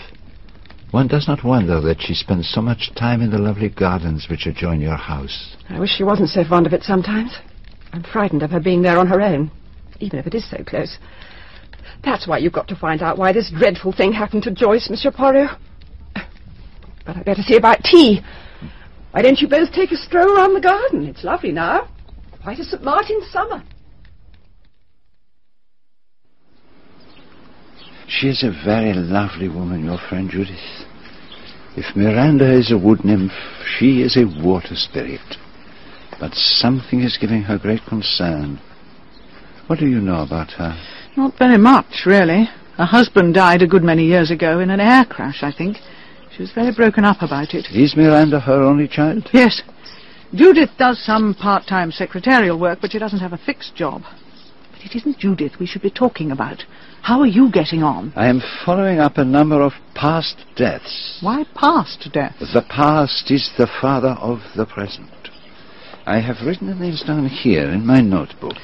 One does not wonder that she spends so much time in the lovely gardens which adjoin your house. I wish she wasn't so fond of it sometimes. I'm frightened of her being there on her own, even if it is so close. That's why you've got to find out why this dreadful thing happened to Joyce, Monsieur Poirot. But I'd better see about tea. Why don't you both take a stroll around the garden? It's lovely now. Quite a St. Martin's summer. She is a very lovely woman, your friend Judith. If Miranda is a wood nymph, she is a water spirit. But something is giving her great concern. What do you know about her? Not very much, really. Her husband died a good many years ago in an air crash, I think. She was very broken up about it. Is Miranda her only child? Yes. Judith does some part-time secretarial work, but she doesn't have a fixed job. But it isn't Judith we should be talking about. How are you getting on? I am following up a number of past deaths. Why past deaths? The past is the father of the present. I have written the names down here in my notebook.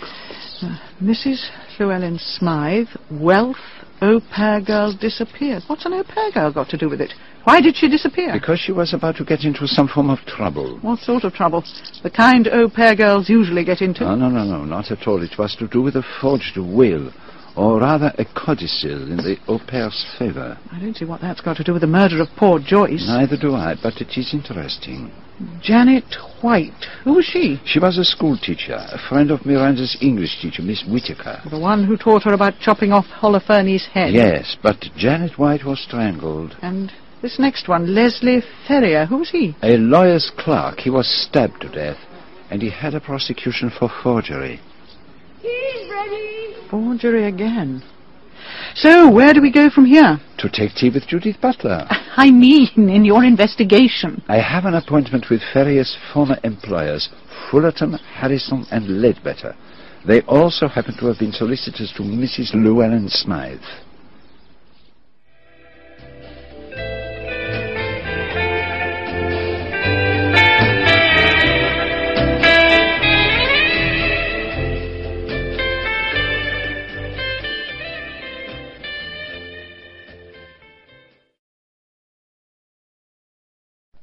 Mrs. Llewellyn Smythe, wealth, au pair girl disappears. What's an au pair girl got to do with it? Why did she disappear? Because she was about to get into some form of trouble. What sort of trouble? The kind au pair girls usually get into? No, no, no, no, not at all. It was to do with a forged will or rather a codicil in the au pair's favour. I don't see what that's got to do with the murder of poor Joyce. Neither do I, but it is interesting. Janet White. Who was she? She was a schoolteacher, a friend of Miranda's English teacher, Miss Whittaker. The one who taught her about chopping off Holofernes' head. Yes, but Janet White was strangled. And this next one, Leslie Ferrier. Who was he? A lawyer's clerk. He was stabbed to death, and he had a prosecution for forgery. He's ready. Forgery again. So, where do we go from here? To take tea with Judith Butler. I mean, in your investigation. I have an appointment with Ferrier's former employers, Fullerton, Harrison, and Leadbetter. They also happen to have been solicitors to Mrs. Llewellyn Smythe.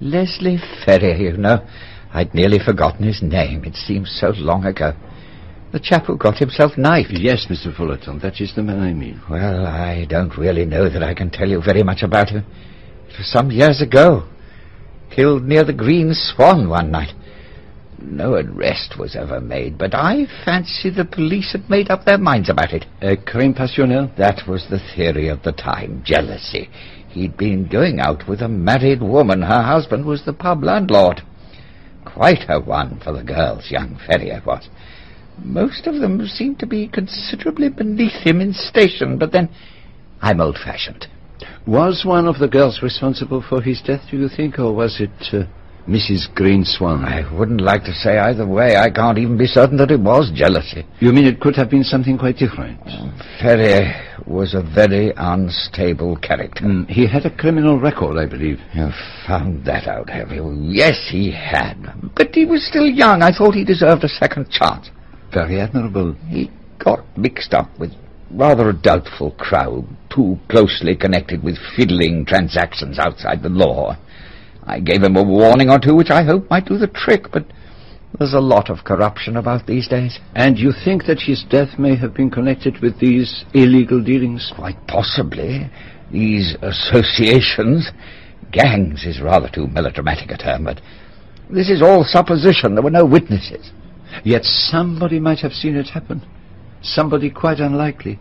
Leslie Ferrier, you know. I'd nearly forgotten his name. It seems so long ago. The chap who got himself knifed. Yes, Mr. Fullerton, that is the man I mean. Well, I don't really know that I can tell you very much about him. It was some years ago. Killed near the Green Swan one night. No arrest was ever made, but I fancy the police had made up their minds about it. A crime passionnel? That was the theory of the time. Jealousy. He'd been going out with a married woman. Her husband was the pub landlord. Quite a one for the girls, young Ferrier was. Most of them seemed to be considerably beneath him in station, but then I'm old-fashioned. Was one of the girls responsible for his death, do you think, or was it uh, Mrs. Green Swan. I wouldn't like to say either way. I can't even be certain that it was jealousy. You mean it could have been something quite different? Ferrier was a very unstable character. Mm, he had a criminal record, I believe. You found that out, have you? Yes, he had. But he was still young. I thought he deserved a second chance. Very admirable. He got mixed up with rather a doubtful crowd, too closely connected with fiddling transactions outside the law. I gave him a warning or two, which I hope might do the trick, but there's a lot of corruption about these days. And you think that his death may have been connected with these illegal dealings? Quite possibly. These associations. Gangs is rather too melodramatic a term, but this is all supposition. There were no witnesses. Yet somebody might have seen it happen. Somebody quite unlikely.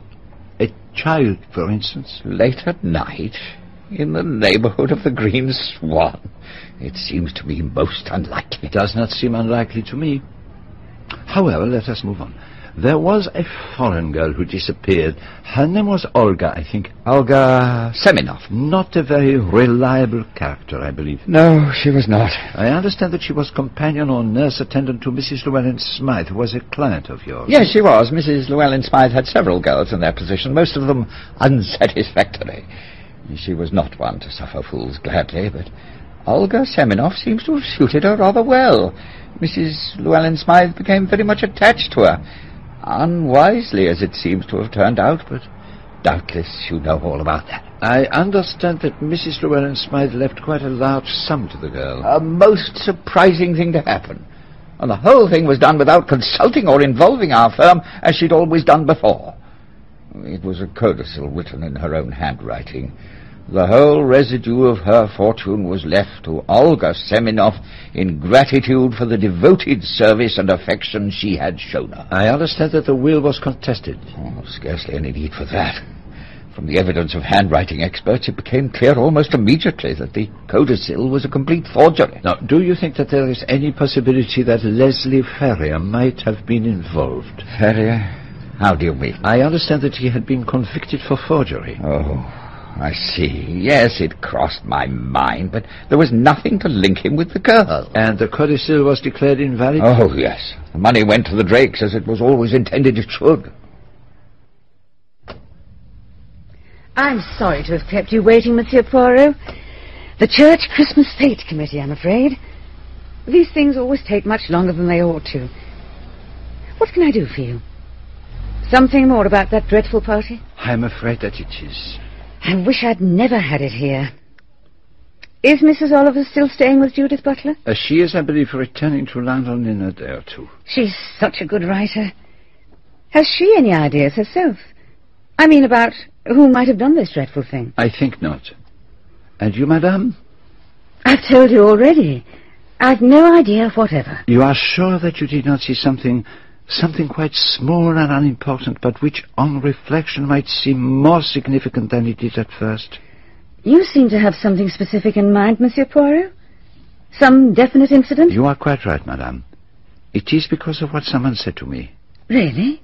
A child, for instance. Late at night, in the neighborhood of the Green Swan. It seems to me most unlikely. It does not seem unlikely to me. However, let us move on. There was a foreign girl who disappeared. Her name was Olga, I think. Olga Seminoff. Not a very reliable character, I believe. No, she was not. I understand that she was companion or nurse attendant to Mrs. Llewellyn Smythe, who was a client of yours. Yes, she was. Mrs. Llewellyn Smythe had several girls in their position, most of them unsatisfactory. She was not one to suffer fools gladly, but Olga Seminoff seems to have suited her rather well. Mrs. Llewellyn Smythe became very much attached to her. Unwisely, as it seems to have turned out, but doubtless you know all about that. I understand that Mrs. Llewellyn Smythe left quite a large sum to the girl. A most surprising thing to happen. And the whole thing was done without consulting or involving our firm, as she'd always done before. It was a codicil written in her own handwriting. The whole residue of her fortune was left to Olga Seminoff in gratitude for the devoted service and affection she had shown her. I understand that the will was contested. Oh, scarcely any need for that. From the evidence of handwriting experts, it became clear almost immediately that the codicil was a complete forgery. Now, do you think that there is any possibility that Leslie Ferrier might have been involved? Ferrier? How do you mean? I understand that he had been convicted for forgery. Oh, I see. Yes, it crossed my mind, but there was nothing to link him with the girl. And the codicil was declared invalid? Oh, yes. The money went to the Drakes as it was always intended it should. I'm sorry to have kept you waiting, Monsieur Poirot. The Church Christmas Fete Committee, I'm afraid. These things always take much longer than they ought to. What can I do for you? Something more about that dreadful party? I'm afraid that it is. I wish I'd never had it here. Is Mrs. Oliver still staying with Judith Butler? Uh, she is, I believe, returning to London in a day or two. She's such a good writer. Has she any ideas herself? I mean, about who might have done this dreadful thing. I think not. And you, madame? I've told you already. I've no idea whatever. You are sure that you did not see something something quite small and unimportant, but which on reflection might seem more significant than it did at first. You seem to have something specific in mind, Monsieur Poirot? Some definite incident? You are quite right, madame. It is because of what someone said to me. Really?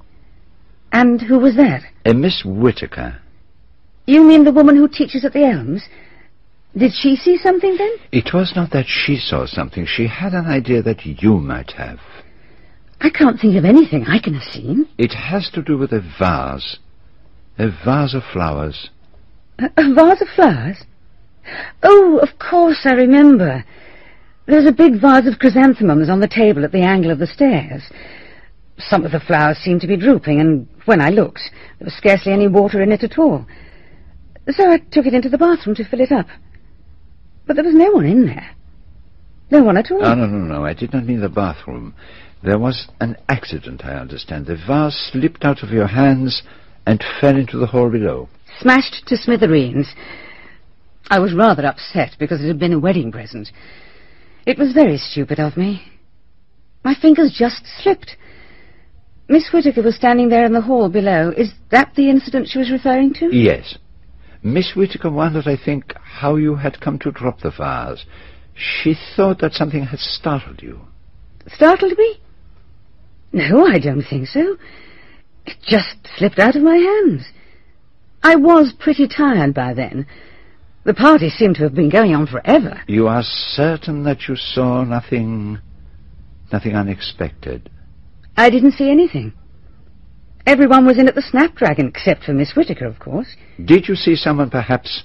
And who was that? A Miss Whittaker. You mean the woman who teaches at the Elms? Did she see something then? It was not that she saw something. She had an idea that you might have. I can't think of anything I can have seen. It has to do with a vase. A vase of flowers. A, a vase of flowers? Oh, of course, I remember. There's a big vase of chrysanthemums on the table at the angle of the stairs. Some of the flowers seemed to be drooping, and when I looked, there was scarcely any water in it at all. So I took it into the bathroom to fill it up. But there was no one in there. No one at all. Oh, no, no, no. I did not mean the bathroom. There was an accident, I understand. The vase slipped out of your hands and fell into the hall below. Smashed to smithereens. I was rather upset because it had been a wedding present. It was very stupid of me. My fingers just slipped. Miss Whittaker was standing there in the hall below. Is that the incident she was referring to? Yes. Miss Whittaker wondered, I think, how you had come to drop the vase. She thought that something had startled you. Startled me? No, I don't think so. It just slipped out of my hands. I was pretty tired by then. The party seemed to have been going on forever. You are certain that you saw nothing... nothing unexpected? I didn't see anything. Everyone was in at the Snapdragon, except for Miss Whittaker, of course. Did you see someone perhaps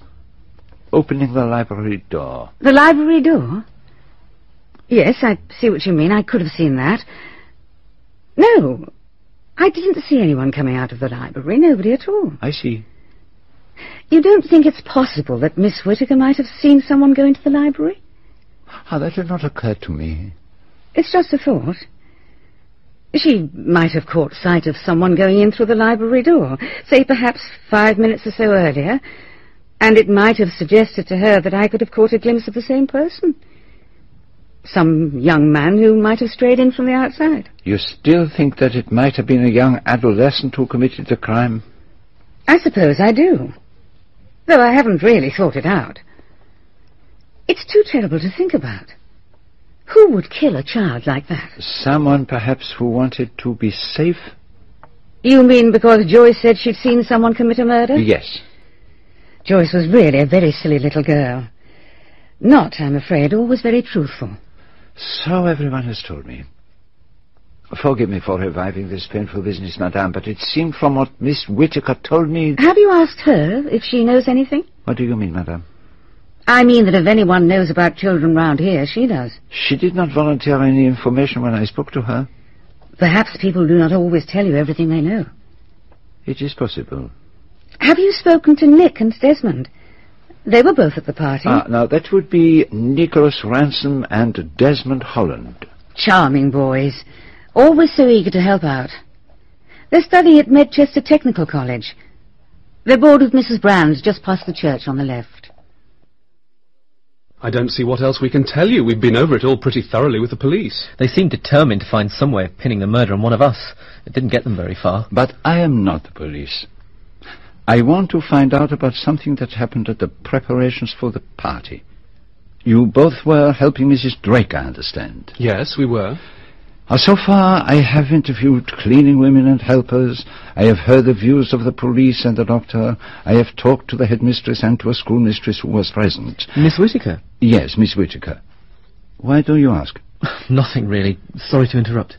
opening the library door? The library door? Yes, I see what you mean. I could have seen that. No, I didn't see anyone coming out of the library. Nobody at all. I see. You don't think it's possible that Miss Whittaker might have seen someone go into the library? Ah, that had not occurred to me. It's just a thought. She might have caught sight of someone going in through the library door, say perhaps five minutes or so earlier, and it might have suggested to her that I could have caught a glimpse of the same person. Some young man who might have strayed in from the outside. You still think that it might have been a young adolescent who committed the crime? I suppose I do. Though I haven't really thought it out. It's too terrible to think about. Who would kill a child like that? Someone perhaps who wanted to be safe? You mean because Joyce said she'd seen someone commit a murder? Yes. Joyce was really a very silly little girl. Not, I'm afraid, always very truthful. So everyone has told me. Forgive me for reviving this painful business, madame, but it seemed from what Miss Whittaker told me... Have you asked her if she knows anything? What do you mean, madame? I mean that if anyone knows about children round here, she does. She did not volunteer any information when I spoke to her. Perhaps people do not always tell you everything they know. It is possible. Have you spoken to Nick and Desmond? They were both at the party. Ah, now that would be Nicholas Ransom and Desmond Holland. Charming boys. Always so eager to help out. They're studying at Medchester Technical College. They're board with Mrs. Brand just past the church on the left. I don't see what else we can tell you. We've been over it all pretty thoroughly with the police. They seemed determined to find some way of pinning the murder on one of us. It didn't get them very far. But I am not the police. I want to find out about something that happened at the preparations for the party. You both were helping Mrs. Drake, I understand. Yes, we were. Uh, so far, I have interviewed cleaning women and helpers. I have heard the views of the police and the doctor. I have talked to the headmistress and to a schoolmistress who was present. Miss Whittaker? Yes, Miss Whittaker. Why do you ask? Nothing, really. Sorry to interrupt.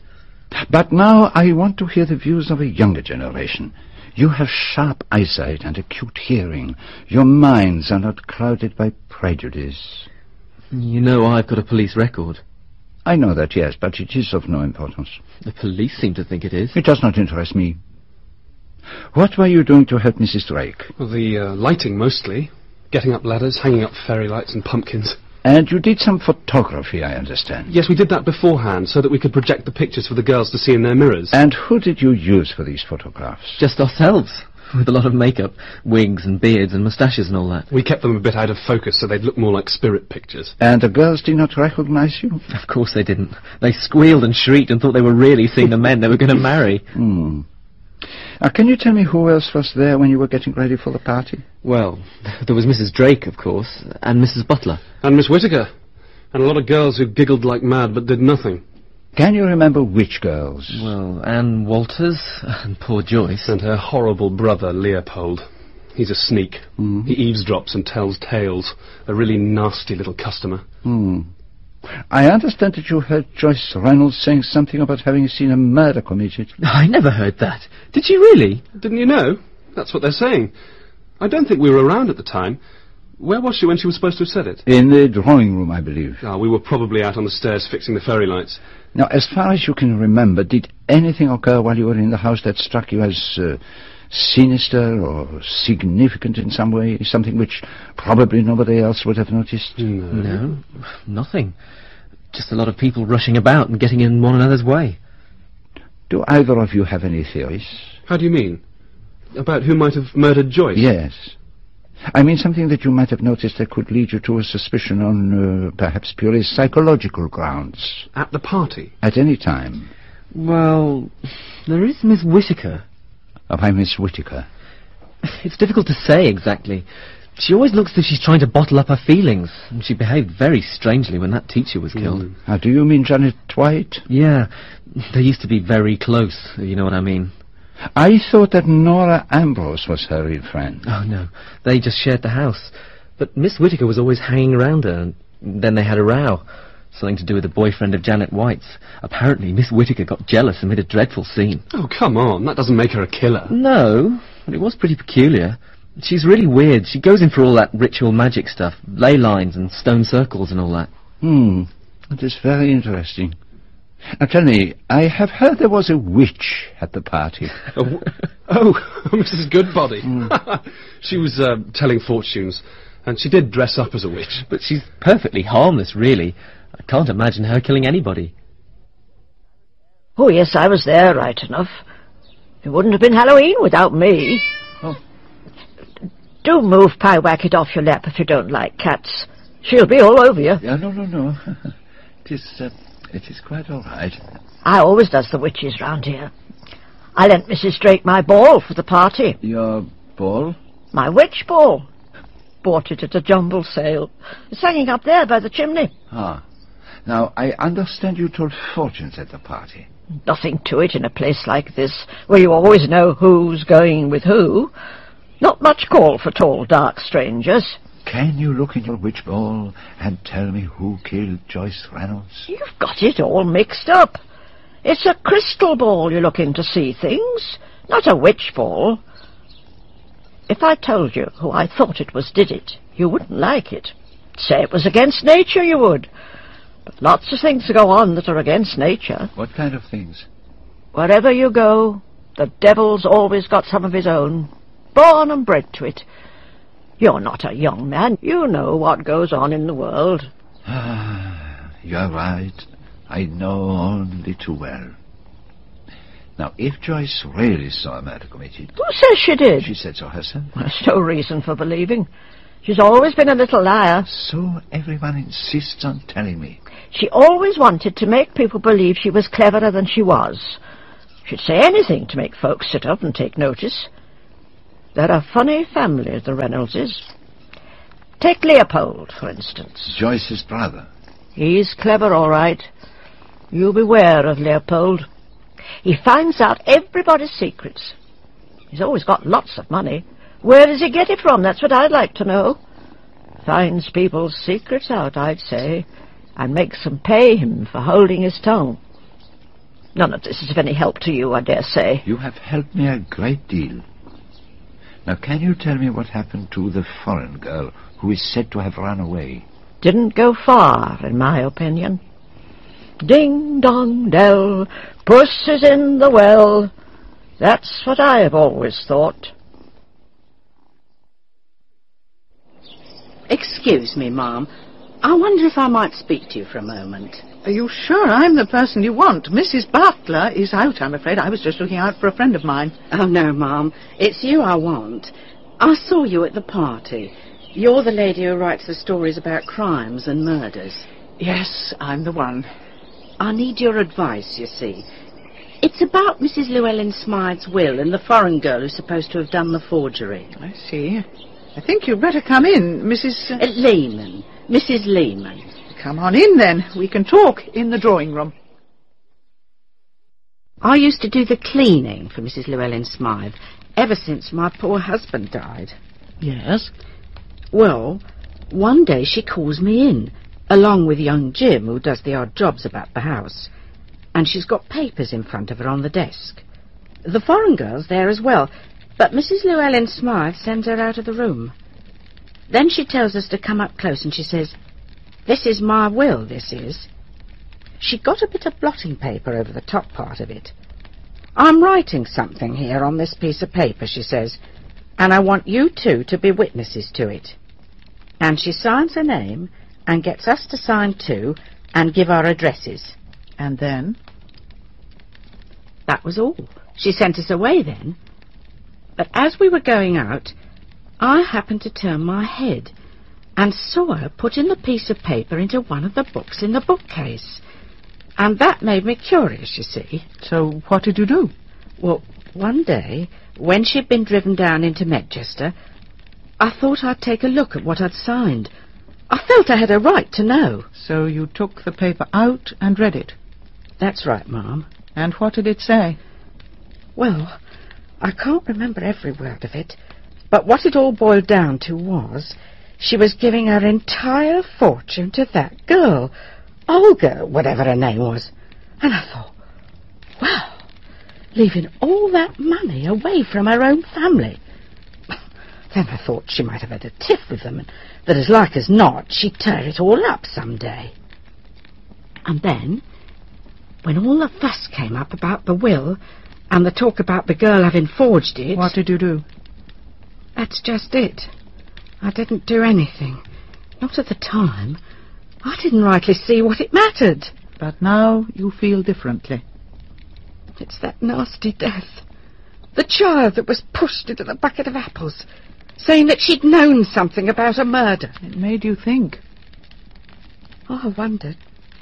But now I want to hear the views of a younger generation. You have sharp eyesight and acute hearing. Your minds are not clouded by prejudice. You know I've got a police record. I know that, yes, but it is of no importance. The police seem to think it is. It does not interest me. What were you doing to help Mrs. Drake? Well, the uh, lighting, mostly. Getting up ladders, hanging up fairy lights and pumpkins. And you did some photography, I understand. Yes, we did that beforehand, so that we could project the pictures for the girls to see in their mirrors. And who did you use for these photographs? Just ourselves. With a lot of makeup, wigs and beards and moustaches and all that. We kept them a bit out of focus so they'd look more like spirit pictures. And the girls did not recognize you? Of course they didn't. They squealed and shrieked and thought they were really seeing the men they were going to marry. Hmm. Now, can you tell me who else was there when you were getting ready for the party? Well, there was Mrs. Drake, of course, and Mrs. Butler. And Miss Whittaker. And a lot of girls who giggled like mad but did nothing. Can you remember which girls? Well, Anne Walters and poor Joyce. And her horrible brother, Leopold. He's a sneak. Mm. He eavesdrops and tells tales. A really nasty little customer. Hmm. I understand that you heard Joyce Reynolds saying something about having seen a murder committed. I never heard that. Did she really? Didn't you know? That's what they're saying. I don't think we were around at the time. Where was she when she was supposed to have said it? In the drawing room, I believe. Ah, we were probably out on the stairs fixing the fairy lights. Now, as far as you can remember, did anything occur while you were in the house that struck you as uh, sinister or significant in some way? Something which probably nobody else would have noticed? No. No, nothing. Just a lot of people rushing about and getting in one another's way. Do either of you have any theories? How do you mean? About who might have murdered Joyce? Yes. I mean something that you might have noticed that could lead you to a suspicion on uh, perhaps purely psychological grounds. At the party? At any time. Well, there is Miss Whittaker. Of I Miss Whittaker. It's difficult to say exactly. She always looks as if she's trying to bottle up her feelings, and she behaved very strangely when that teacher was killed. Mm. Uh, do you mean Janet White? Yeah, they used to be very close, you know what I mean. I thought that Nora Ambrose was her real friend. Oh, no. They just shared the house. But Miss Whittaker was always hanging around her, and then they had a row. Something to do with the boyfriend of Janet White's. Apparently, Miss Whittaker got jealous and made a dreadful scene. Oh, come on. That doesn't make her a killer. No, but it was pretty peculiar. She's really weird. She goes in for all that ritual magic stuff, ley lines and stone circles and all that. Hmm. That is very interesting. Now tell me, I have heard there was a witch at the party. oh, oh, Mrs. Goodbody. she was uh, telling fortunes, and she did dress up as a witch. But she's perfectly harmless, really. I can't imagine her killing anybody. Oh, yes, I was there, right enough. It wouldn't have been Halloween without me. Oh. Do move Pyewacket off your lap if you don't like cats. She'll be all over you. Yeah, no, no, no. it is, uh, it is quite all right. I always does the witches round here. I lent Mrs. Drake my ball for the party. Your ball? My witch ball. Bought it at a jumble sale. It's hanging up there by the chimney. Ah. Now, I understand you told fortunes at the party. Nothing to it in a place like this, where you always know who's going with who. Not much call for tall, dark strangers. Can you look in your witch ball and tell me who killed Joyce Reynolds? You've got it all mixed up. It's a crystal ball you're looking to see things, not a witch ball. If I told you who I thought it was did it, you wouldn't like it. Say it was against nature, you would. But lots of things to go on that are against nature. What kind of things? Wherever you go, the devil's always got some of his own, born and bred to it. You're not a young man. You know what goes on in the world. Ah, you're right. I know only too well. Now, if Joyce really saw a murder committed... Who says she did? She said so herself. There's no reason for believing. She's always been a little liar. So everyone insists on telling me. She always wanted to make people believe she was cleverer than she was. She'd say anything to make folks sit up and take notice. They're a funny family, the Reynoldses. Take Leopold, for instance. Joyce's brother. He's clever, all right. You beware of Leopold. He finds out everybody's secrets. He's always got lots of money. Where does he get it from? That's what I'd like to know. Finds people's secrets out, I'd say, and makes them pay him for holding his tongue. None of this is of any help to you, I dare say. You have helped me a great deal. Now, can you tell me what happened to the foreign girl who is said to have run away? Didn't go far, in my opinion. Ding dong dell, puss is in the well. That's what I've always thought. Excuse me, ma'am. I wonder if I might speak to you for a moment. Are you sure I'm the person you want? Mrs. Butler is out, I'm afraid. I was just looking out for a friend of mine. Oh, no, ma'am. It's you I want. I saw you at the party. You're the lady who writes the stories about crimes and murders. Yes, I'm the one. I need your advice, you see. It's about Mrs. Llewellyn Smythe's will and the foreign girl who's supposed to have done the forgery. I see. I think you'd better come in, Mrs. Uh, Leaman. Mrs. Leaman. Come on in, then. We can talk in the drawing room. I used to do the cleaning for Mrs. Llewellyn Smythe ever since my poor husband died. Yes? Well, one day she calls me in, along with young Jim, who does the odd jobs about the house. And she's got papers in front of her on the desk. The foreign girl's there as well, but Mrs. Llewellyn Smythe sends her out of the room. Then she tells us to come up close and she says, This is my will, this is. She got a bit of blotting paper over the top part of it. I'm writing something here on this piece of paper, she says, and I want you two to be witnesses to it. And she signs her name and gets us to sign too and give our addresses. And then? That was all. She sent us away then. But as we were going out, I happened to turn my head and saw her putting the piece of paper into one of the books in the bookcase. And that made me curious, you see. So what did you do? Well, one day, when she'd been driven down into Medchester, I thought I'd take a look at what I'd signed. I felt I had a right to know. So you took the paper out and read it? That's right, Ma'am. And what did it say? Well, I can't remember every word of it, but what it all boiled down to was she was giving her entire fortune to that girl, Olga, whatever her name was. And I thought, well, leaving all that money away from her own family. Then I thought she might have had a tiff with them, and that as like as not she'd tear it all up some day. And then, when all the fuss came up about the will, and the talk about the girl having forged it... What did you do? That's just it. I didn't do anything. Not at the time. I didn't rightly see what it mattered. But now you feel differently. It's that nasty death. The child that was pushed into the bucket of apples, saying that she'd known something about a murder. It made you think. Oh, I wondered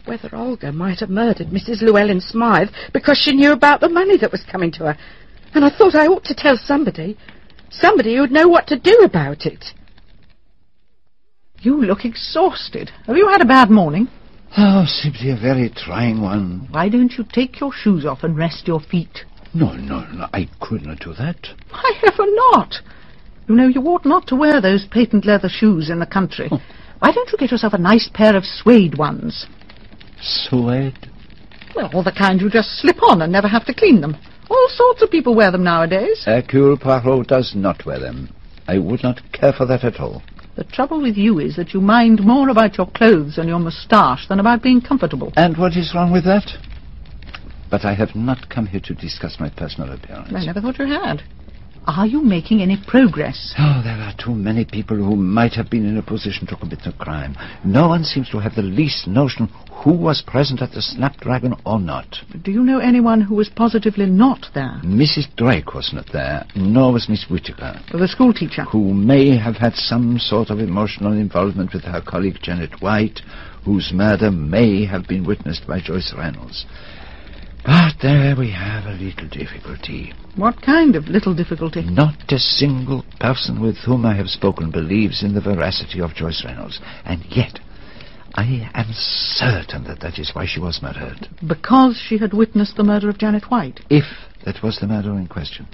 whether Olga might have murdered Mrs. Llewellyn Smythe because she knew about the money that was coming to her. And I thought I ought to tell somebody. Somebody who'd know what to do about it. You look exhausted. Have you had a bad morning? Ah, oh, simply a very trying one. Why don't you take your shoes off and rest your feet? No, no, no, I could not do that. Why ever not? You know, you ought not to wear those patent leather shoes in the country. Oh. Why don't you get yourself a nice pair of suede ones? Suede? Well, all the kind you just slip on and never have to clean them. All sorts of people wear them nowadays. Hercule Poirot does not wear them. I would not care for that at all. The trouble with you is that you mind more about your clothes and your moustache than about being comfortable. And what is wrong with that? But I have not come here to discuss my personal appearance. I never thought you had. Are you making any progress? Oh, there are too many people who might have been in a position to commit the crime. No one seems to have the least notion who was present at the Snapdragon or not. Do you know anyone who was positively not there? Mrs. Drake was not there, nor was Miss Whittaker. The schoolteacher? Who may have had some sort of emotional involvement with her colleague Janet White, whose murder may have been witnessed by Joyce Reynolds. But there we have a little difficulty. What kind of little difficulty? Not a single person with whom I have spoken believes in the veracity of Joyce Reynolds. And yet, I am certain that that is why she was murdered. Because she had witnessed the murder of Janet White. If that was the murder in question.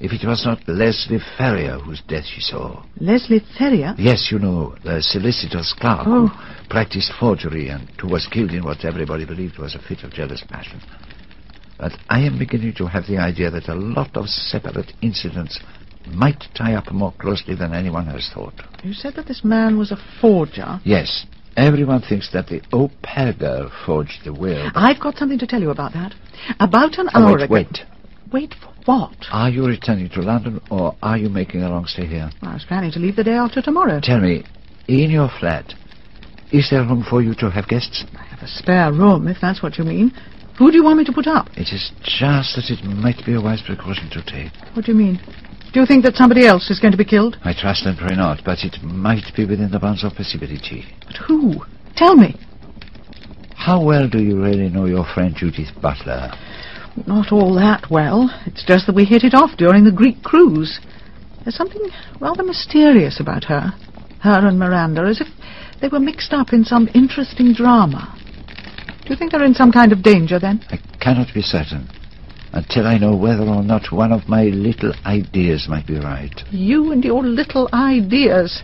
If it was not Leslie Ferrier whose death she saw. Leslie Ferrier? Yes, you know, the solicitor's clerk Oh. who practiced forgery and who was killed in what everybody believed was a fit of jealous passion. But I am beginning to have the idea that a lot of separate incidents might tie up more closely than anyone has thought. You said that this man was a forger. Yes, everyone thinks that the Au Pair girl forged the will. I've got something to tell you about that. About an Oh, hour wait, ago. wait. Wait for what? Are you returning to London or are you making a long stay here? I was planning to leave the day after tomorrow. Tell me, in your flat, is there room for you to have guests? I have a spare room, if that's what you mean. Who do you want me to put up? It is just that it might be a wise precaution to take. What do you mean? Do you think that somebody else is going to be killed? I trust and pray not, but it might be within the bounds of possibility. But who? Tell me. How well do you really know your friend Judith Butler? Not all that well. It's just that we hit it off during the Greek cruise. There's something rather mysterious about her. Her and Miranda, as if they were mixed up in some interesting drama. Do you think they're in some kind of danger, then? I cannot be certain until I know whether or not one of my little ideas might be right. You and your little ideas.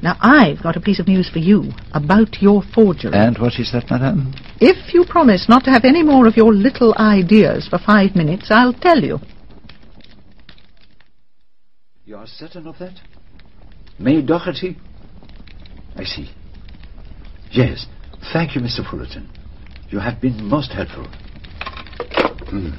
Now, I've got a piece of news for you about your forgery. And what is that, madame? If you promise not to have any more of your little ideas for five minutes, I'll tell you. You are certain of that? May Doherty? I see. Yes. Thank you, Mr. Fullerton. You have been most helpful. Hmm.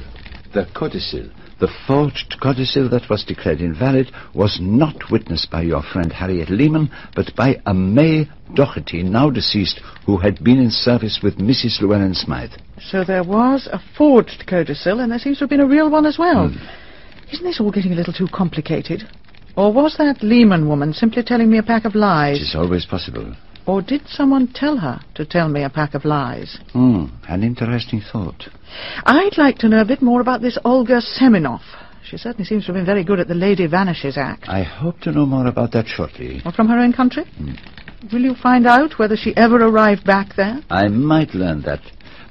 The codicil, the forged codicil that was declared invalid, was not witnessed by your friend Harriet Leaman, but by a May Doherty, now deceased, who had been in service with Mrs. Llewellyn Smythe. So there was a forged codicil, and there seems to have been a real one as well. Hmm. Isn't this all getting a little too complicated? Or was that Leaman woman simply telling me a pack of lies? It is always possible. Or did someone tell her to tell me a pack of lies? Hmm. An interesting thought. I'd like to know a bit more about this Olga Seminoff. She certainly seems to have been very good at the Lady Vanishes Act. I hope to know more about that shortly. Or from her own country? Will you find out whether she ever arrived back there? I might learn that.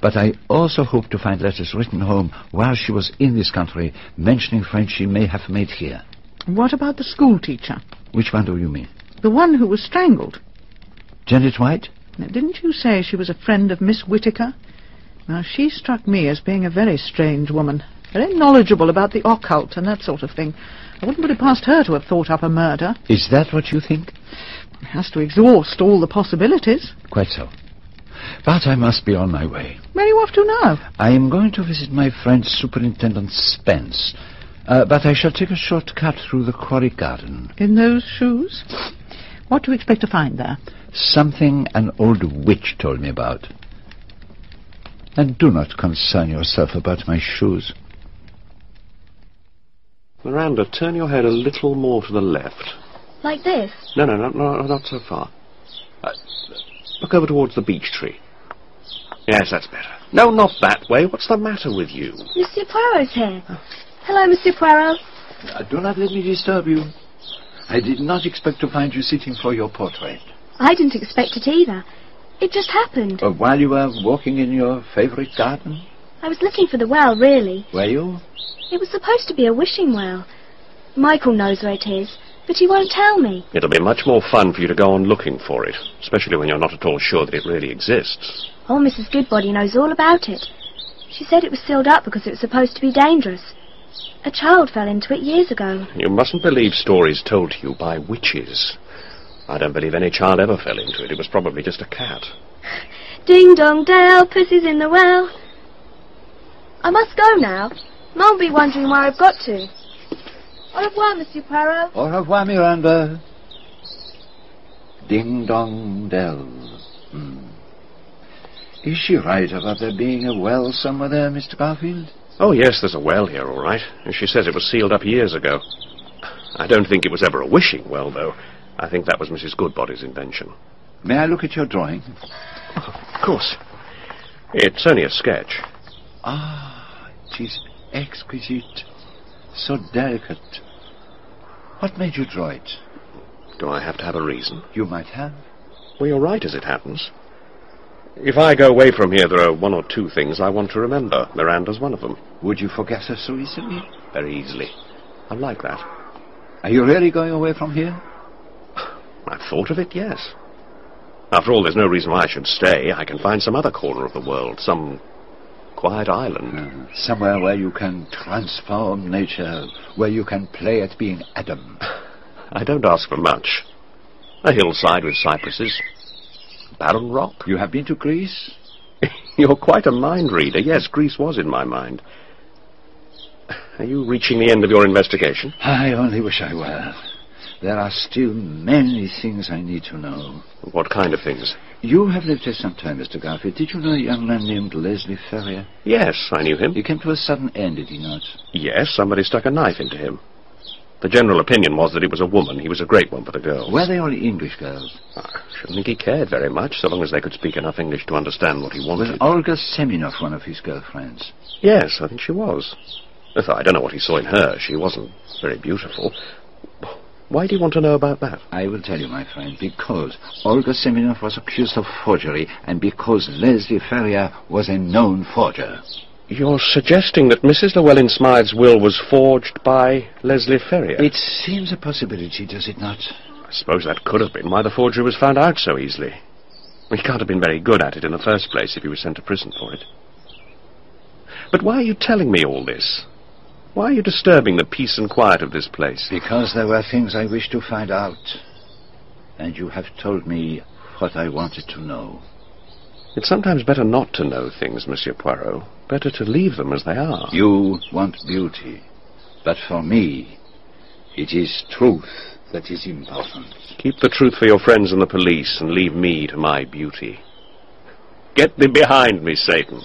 But I also hope to find letters written home while she was in this country mentioning friends she may have made here. What about the schoolteacher? Which one do you mean? The one who was strangled. Janet White? Now, didn't you say she was a friend of Miss Whittaker? Now, she struck me as being a very strange woman. Very knowledgeable about the occult and that sort of thing. I wouldn't put it past her to have thought up a murder. Is that what you think? It has to exhaust all the possibilities. Quite so. But I must be on my way. Where are you off to now? I am going to visit my friend Superintendent Spence. Uh, but I shall take a short cut through the quarry garden. In those shoes? What do you expect to find there? Something an old witch told me about. And do not concern yourself about my shoes. Miranda, turn your head a little more to the left. Like this? No, no, no, no not so far. Uh, look over towards the beech tree. Yes, that's better. No, not that way. What's the matter with you? Monsieur Poirot's here. Hello, Monsieur Poirot. Uh, do not let me disturb you. I did not expect to find you sitting for your portrait. I didn't expect it either. It just happened. Uh, while you were walking in your favorite garden? I was looking for the well, really. Were you? It was supposed to be a wishing well. Michael knows where it is, but he won't tell me. It'll be much more fun for you to go on looking for it, especially when you're not at all sure that it really exists. Oh, Mrs. Goodbody knows all about it. She said it was sealed up because it was supposed to be dangerous. A child fell into it years ago. You mustn't believe stories told to you by witches. I don't believe any child ever fell into it. It was probably just a cat. Ding dong dell, pussy's in the well. I must go now. Mum will be wondering where I've got to. Au revoir, Monsieur Poirot. Au revoir, Miranda. Ding dong dell. Hmm. Is she right about there being a well somewhere there, Mr. Garfield? Oh, yes, there's a well here, all right. And she says it was sealed up years ago. I don't think it was ever a wishing well, though. I think that was Mrs. Goodbody's invention. May I look at your drawing? of course. It's only a sketch. Ah, it is exquisite. So delicate. What made you draw it? Do I have to have a reason? You might have. Well, you're right as it happens. If I go away from here, there are one or two things I want to remember. Miranda's one of them. Would you forget her so easily? Very easily. I like that. Are you really going away from here? I've thought of it, yes. After all, there's no reason why I should stay. I can find some other corner of the world, some quiet island. Uh, somewhere where you can transform nature, where you can play at being Adam. I don't ask for much. A hillside with cypresses. Barren rock. You have been to Greece? You're quite a mind reader. Yes, Greece was in my mind. Are you reaching the end of your investigation? I only wish I were. There are still many things I need to know. What kind of things? You have lived here some time, Mr. Garfield. Did you know a young man named Leslie Ferrier? Yes, I knew him. He came to a sudden end, did he not? Yes, somebody stuck a knife into him. The general opinion was that it was a woman. He was a great one for the girls. Were they all English girls? Ah, I shouldn't think he cared very much, so long as they could speak enough English to understand what he wanted. Was Olga Seminoff one of his girlfriends? Yes, I think she was. I don't know what he saw in her. She wasn't very beautiful. Why do you want to know about that? I will tell you, my friend, because Olga Seminoff was accused of forgery, and because Leslie Ferrier was a known forger. You're suggesting that Mrs. Llewellyn Smythe's will was forged by Leslie Ferrier? It seems a possibility, does it not? I suppose that could have been why the forgery was found out so easily. He can't have been very good at it in the first place if he was sent to prison for it. But why are you telling me all this? Why are you disturbing the peace and quiet of this place? Because there were things I wished to find out. And you have told me what I wanted to know. It's sometimes better not to know things, Monsieur Poirot. Better to leave them as they are. You want beauty. But for me, it is truth that is important. Keep the truth for your friends and the police, and leave me to my beauty. Get thee behind me, Satan.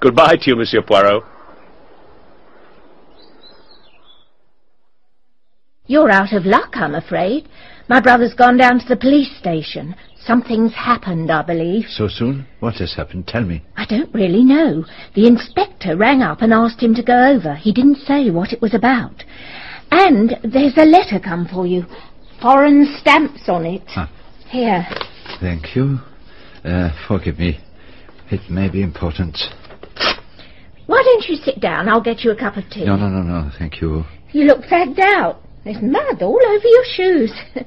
Goodbye to you, Monsieur Poirot. You're out of luck, I'm afraid. My brother's gone down to the police station. Something's happened, I believe. So soon? What has happened? Tell me. I don't really know. The inspector rang up and asked him to go over. He didn't say what it was about. And there's a letter come for you. Foreign stamps on it. Ah. Here. Thank you. Uh, forgive me. It may be important. Why don't you sit down? I'll get you a cup of tea. No, no, no, no. Thank you. You look fagged out. There's mud all over your shoes.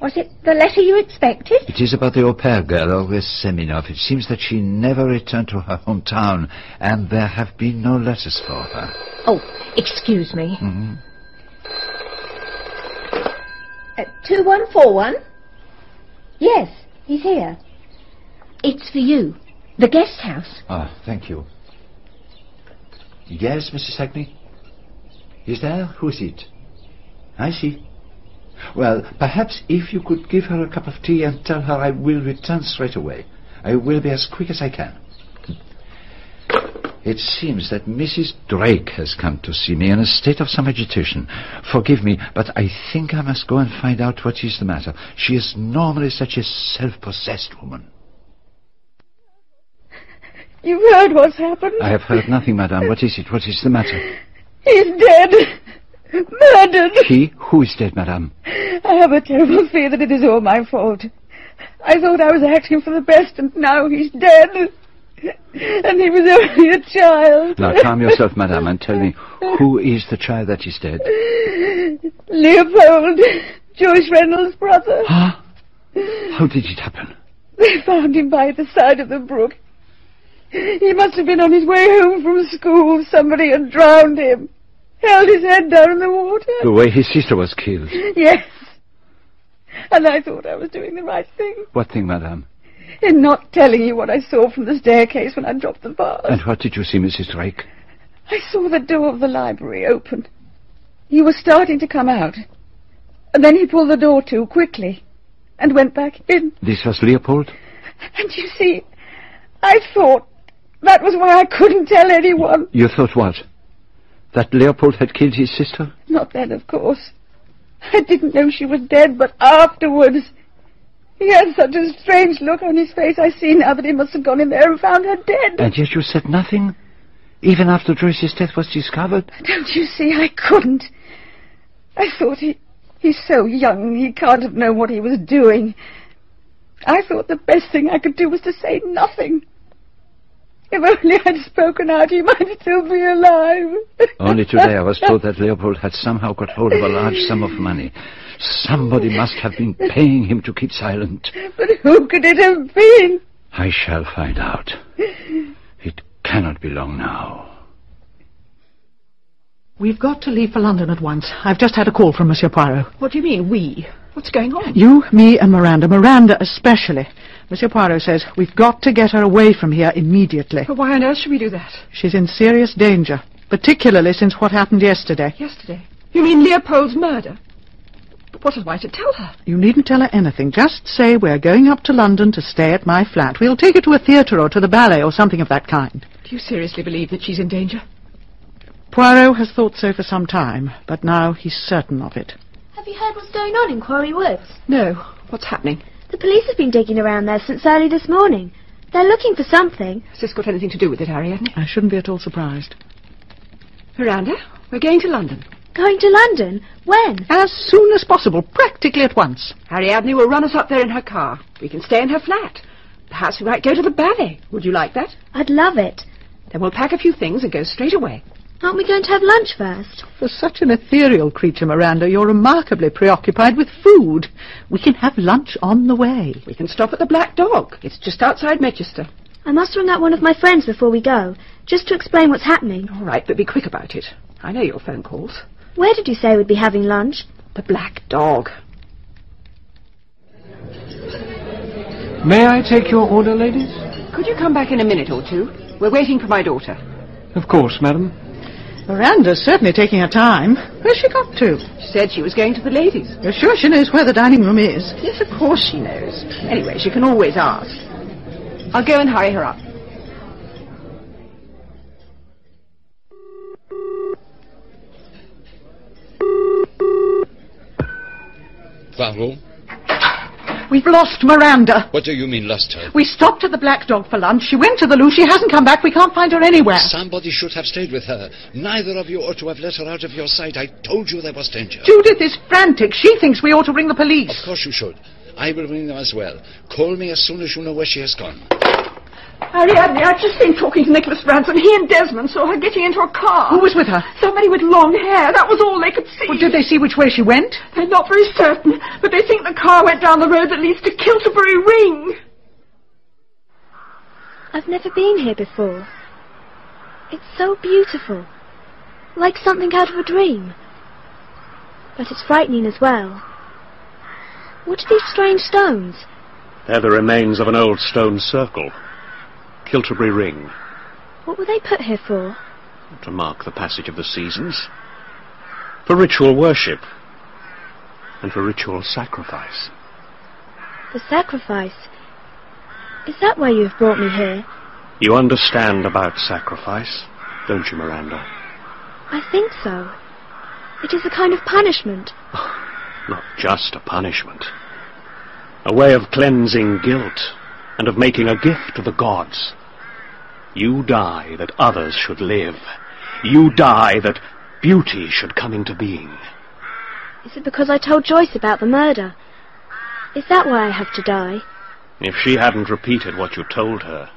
Was it the letter you expected? It is about the au pair girl, Olga Seminoff. It seems that she never returned to her hometown, and there have been no letters for her. Oh, excuse me. Mhm. Uh, 2141? Yes, he's here. It's for you. The guest house. Ah, thank you. Yes, Mrs. Hackney? Is there? Who is it? I see. Well, perhaps if you could give her a cup of tea and tell her I will return straight away. I will be as quick as I can. It seems that Mrs. Drake has come to see me in a state of some agitation. Forgive me, but I think I must go and find out what is the matter. She is normally such a self-possessed woman. You've heard what's happened? I have heard nothing, madame. What is it? What is the matter? He's dead. Murdered. He? Who is dead, madame? I have a terrible fear that it is all my fault. I thought I was acting for the best, and now he's dead. And he was only a child. Now calm yourself, madame, and tell me, who is the child that is dead? Leopold, Joyce Reynolds' brother. Huh? How did it happen? They found him by the side of the brook. He must have been on his way home from school. Somebody had drowned him. Held his head down in the water. The way his sister was killed. Yes. And I thought I was doing the right thing What thing, madame? in not telling you what I saw from the staircase when I dropped the vase. And what did you see, Mrs. Drake? I saw the door of the library open. He was starting to come out. And then he pulled the door to quickly and went back in. This was Leopold? And you see, I thought that was why I couldn't tell anyone. You thought what? That Leopold had killed his sister? Not then, of course. I didn't know she was dead, but afterwards. He had such a strange look on his face. I see now that he must have gone in there and found her dead. And yet you said nothing? Even after Joyce's death was discovered? Don't you see, I couldn't. I thought he... He's so young, he can't have known what he was doing. I thought the best thing I could do was to say nothing. If only I'd spoken out, he might still be alive. Only today I was told that Leopold had somehow got hold of a large sum of money. Somebody must have been paying him to keep silent. But who could it have been? I shall find out. It cannot be long now. We've got to leave for London at once. I've just had a call from Monsieur Poirot. What do you mean, we? What's going on? You, me, and Miranda. Miranda especially. Monsieur Poirot says we've got to get her away from here immediately. But why on earth should we do that? She's in serious danger, particularly since what happened yesterday. Yesterday? You mean Leopold's murder? But what am I to tell her? You needn't tell her anything. Just say we're going up to London to stay at my flat. We'll take her to a theatre or to the ballet or something of that kind. Do you seriously believe that she's in danger? Poirot has thought so for some time, but now he's certain of it. Have you heard what's going on in Quarry Woods? No. What's happening? The police have been digging around there since early this morning. They're looking for something. Has this got anything to do with it, Ariadne? I shouldn't be at all surprised. Miranda, we're going to London. Going to London? When? As soon as possible, practically at once. Ariadne will run us up there in her car. We can stay in her flat. Perhaps we might go to the ballet. Would you like that? I'd love it. Then we'll pack a few things and go straight away. Aren't we going to have lunch first? For such an ethereal creature, Miranda, you're remarkably preoccupied with food. We can have lunch on the way. We can stop at the Black Dog. It's just outside Medchester. I must ring up one of my friends before we go, just to explain what's happening. All right, but be quick about it. I know your phone calls. Where did you say we'd be having lunch? The Black Dog. May I take your order, ladies? Could you come back in a minute or two? We're waiting for my daughter. Of course, madam. Miranda's certainly taking her time. Where's she got to? She said she was going to the ladies. You're sure she knows where the dining room is? Yes, of course she knows. Anyway, she can always ask. I'll go and hurry her up. Poirot? We've lost Miranda. What do you mean lost her? We stopped at the Black Dog for lunch. She went to the loo. She hasn't come back. We can't find her anywhere. Somebody should have stayed with her. Neither of you ought to have let her out of your sight. I told you there was danger. Judith is frantic. She thinks we ought to ring the police. Of course you should. I will ring them as well. Call me as soon as you know where she has gone. Ariadne, I've just seen talking to Nicholas Ransom. He and Desmond saw her getting into a car. Who was with her? Somebody with long hair. That was all they could see. Well, did they see which way she went? They're not very certain, but they think the car went down the road that leads to Kilterbury Ring. I've never been here before. It's so beautiful. Like something out of a dream. But it's frightening as well. What are these strange stones? They're the remains of an old stone circle. Kilterbury Ring, What were they put here for? to mark the passage of the seasons. For ritual worship. And for ritual sacrifice. The sacrifice. Is that why you've brought me here? You understand about sacrifice, don't you, Miranda? I think so. It is a kind of punishment. Not just a punishment. A way of cleansing guilt and of making a gift to the gods. You die that others should live. You die that beauty should come into being. Is it because I told Joyce about the murder? Is that why I have to die? If she hadn't repeated what you told her,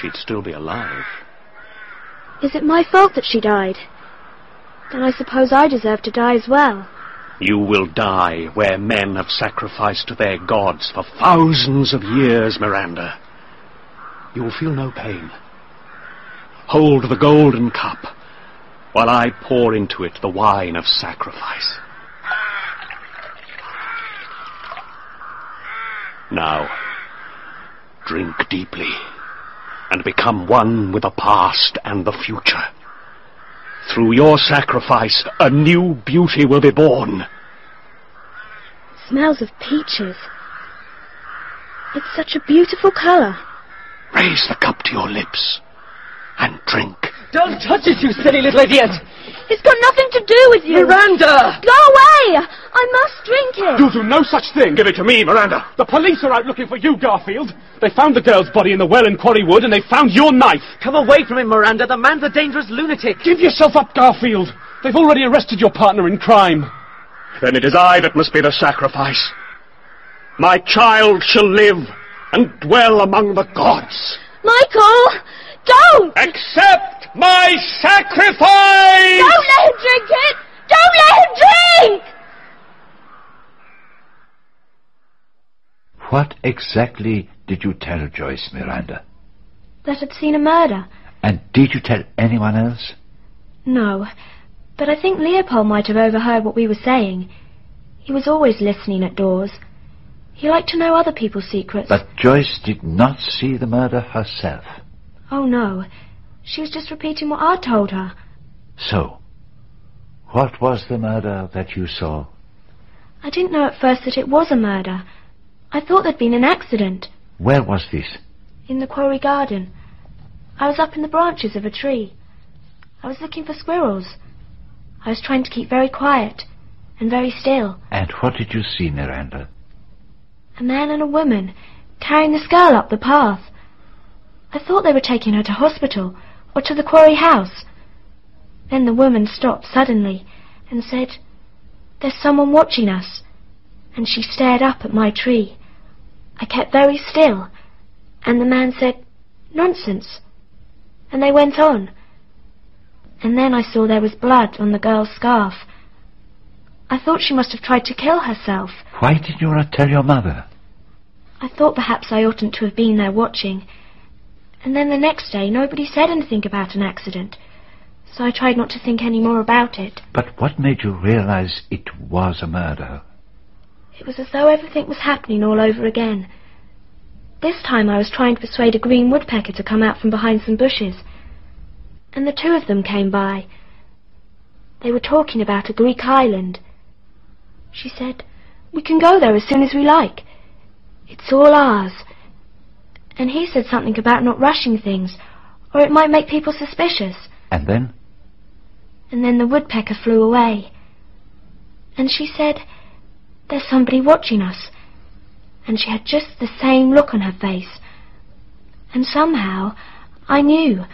she'd still be alive. Is it my fault that she died? Then I suppose I deserve to die as well. You will die where men have sacrificed to their gods for thousands of years, Miranda. You will feel no pain. Hold the golden cup while I pour into it the wine of sacrifice. Now, drink deeply and become one with the past and the future. Through your sacrifice, a new beauty will be born. smells of peaches. It's such a beautiful colour. Raise the cup to your lips and drink. Don't touch it, you silly little idiot! It's got nothing to do with you. Miranda! Go away! I must drink it. You'll do no such thing. Give it to me, Miranda. The police are out looking for you, Garfield. They found the girl's body in the well in Quarry Wood, and they found your knife. Come away from him, Miranda. The man's a dangerous lunatic. Give yourself up, Garfield. They've already arrested your partner in crime. Then it is I that must be the sacrifice. My child shall live and dwell among the gods. Michael! Don't! Accept my sacrifice! Don't let him drink it! Don't let him drink! What exactly did you tell Joyce, Miranda? That I'd seen a murder. And did you tell anyone else? No, but I think Leopold might have overheard what we were saying. He was always listening at doors. He liked to know other people's secrets. But Joyce did not see the murder herself. Oh no, she was just repeating what I told her. So, what was the murder that you saw? I didn't know at first that it was a murder. I thought there'd been an accident Where was this? in the quarry garden. I was up in the branches of a tree. I was looking for squirrels. I was trying to keep very quiet and very still. And what did you see, Miranda? A man and a woman carrying this girl up the path. I thought they were taking her to hospital or to the quarry house. Then the woman stopped suddenly and said, There's someone watching us. And she stared up at my tree. I kept very still, and the man said, Nonsense. And they went on. And then I saw there was blood on the girl's scarf. I thought she must have tried to kill herself. Why didn't you not tell your mother? I thought perhaps I oughtn't to have been there watching. And then the next day nobody said anything about an accident. So I tried not to think any more about it. But what made you realize it was a murder? It was as though everything was happening all over again. This time I was trying to persuade a green woodpecker to come out from behind some bushes. And the two of them came by. They were talking about a Greek island. She said, We can go there as soon as we like. It's all ours. And he said something about not rushing things, or it might make people suspicious. And then? And then the woodpecker flew away. And she said, There's somebody watching us. And she had just the same look on her face. And somehow, I knew.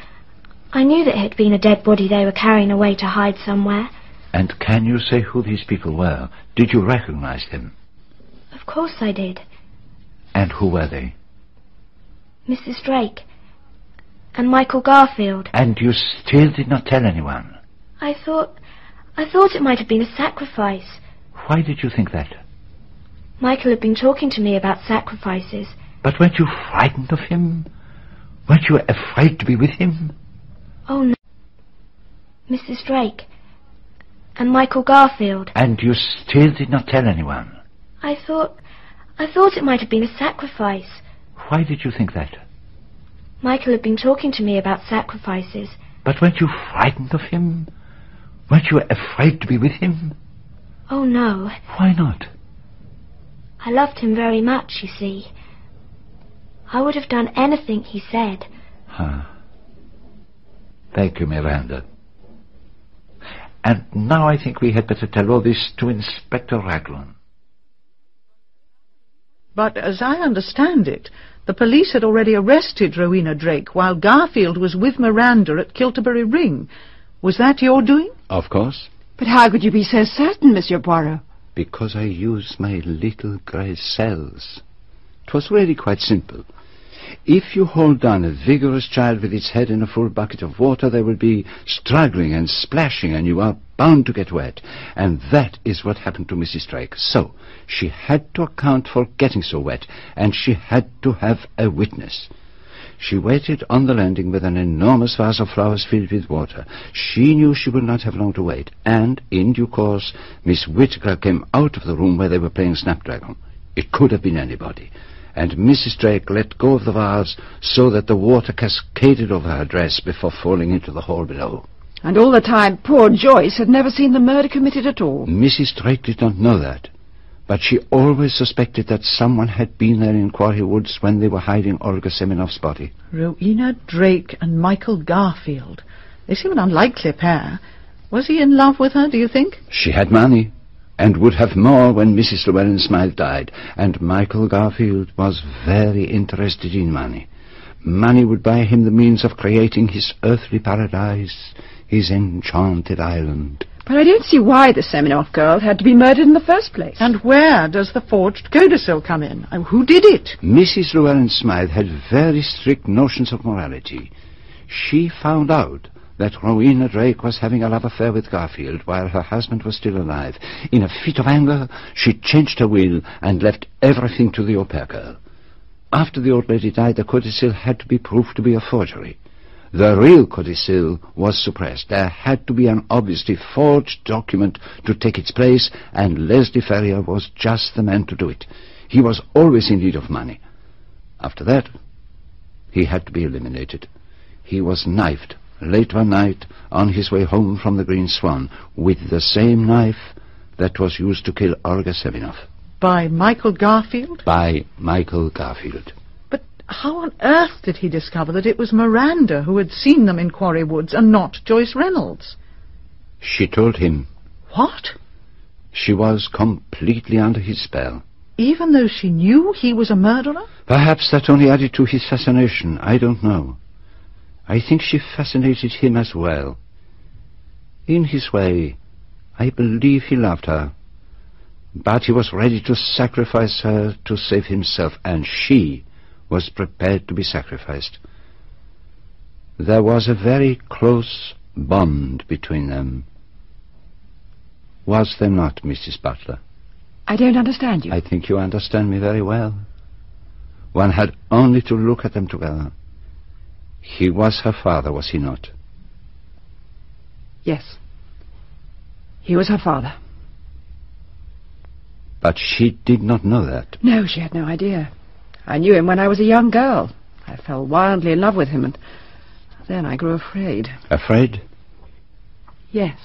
I knew that it had been a dead body they were carrying away to hide somewhere. And can you say who these people were? Did you recognize them? Of course I did. And who were they? Mrs. Drake and Michael Garfield. And you still did not tell anyone. I thought... I thought it might have been a sacrifice. Why did you think that? Michael had been talking to me about sacrifices. But weren't you frightened of him? Weren't you afraid to be with him? Oh, no. Mrs. Drake. And Michael Garfield. And you still did not tell anyone. I thought... I thought it might have been a sacrifice. Why did you think that? Michael had been talking to me about sacrifices. But weren't you frightened of him? Weren't you afraid to be with him? Oh, no. Why not? I loved him very much, you see. I would have done anything he said. Huh. Thank you, Miranda. And now I think we had better tell all this to Inspector Raglan. But as I understand it, the police had already arrested Rowena Drake while Garfield was with Miranda at Kilterbury Ring. Was that your doing? Of course. But how could you be so certain, Monsieur Poirot? Because I used my little grey cells. It was really quite simple. If you hold down a vigorous child with its head in a full bucket of water, they will be struggling and splashing, and you are bound to get wet. And that is what happened to Mrs. Drake. So, she had to account for getting so wet, and she had to have a witness. She waited on the landing with an enormous vase of flowers filled with water. She knew she would not have long to wait, and, in due course, Miss Whittaker came out of the room where they were playing Snapdragon. It could have been anybody and Mrs. Drake let go of the vase so that the water cascaded over her dress before falling into the hall below. And all the time, poor Joyce had never seen the murder committed at all. Mrs. Drake did not know that, but she always suspected that someone had been there in Quarry Woods when they were hiding Olga Seminoff's body. Rowena Drake and Michael Garfield. They seem an unlikely pair. Was he in love with her, do you think? She had money and would have more when Mrs. Llewellyn Smythe died, and Michael Garfield was very interested in money. Money would buy him the means of creating his earthly paradise, his enchanted island. But I don't see why the Seminoff girl had to be murdered in the first place. And where does the forged codicil come in? And who did it? Mrs. Llewellyn Smythe had very strict notions of morality. She found out that Rowena Drake was having a love affair with Garfield while her husband was still alive. In a fit of anger, she changed her will and left everything to the au pair girl. After the old lady died, the codicil had to be proved to be a forgery. The real codicil was suppressed. There had to be an obviously forged document to take its place, and Leslie Ferrier was just the man to do it. He was always in need of money. After that, he had to be eliminated. He was knifed late one night on his way home from the Green Swan with the same knife that was used to kill Olga Seminoff. By Michael Garfield? By Michael Garfield. But how on earth did he discover that it was Miranda who had seen them in Quarry Woods and not Joyce Reynolds? She told him. What? She was completely under his spell. Even though she knew he was a murderer? Perhaps that only added to his fascination. I don't know. I think she fascinated him as well. In his way, I believe he loved her. But he was ready to sacrifice her to save himself, and she was prepared to be sacrificed. There was a very close bond between them. Was there not, Mrs. Butler? I don't understand you. I think you understand me very well. One had only to look at them together. He was her father, was he not? Yes. He was her father. But she did not know that. No, she had no idea. I knew him when I was a young girl. I fell wildly in love with him, and then I grew afraid. Afraid? Yes.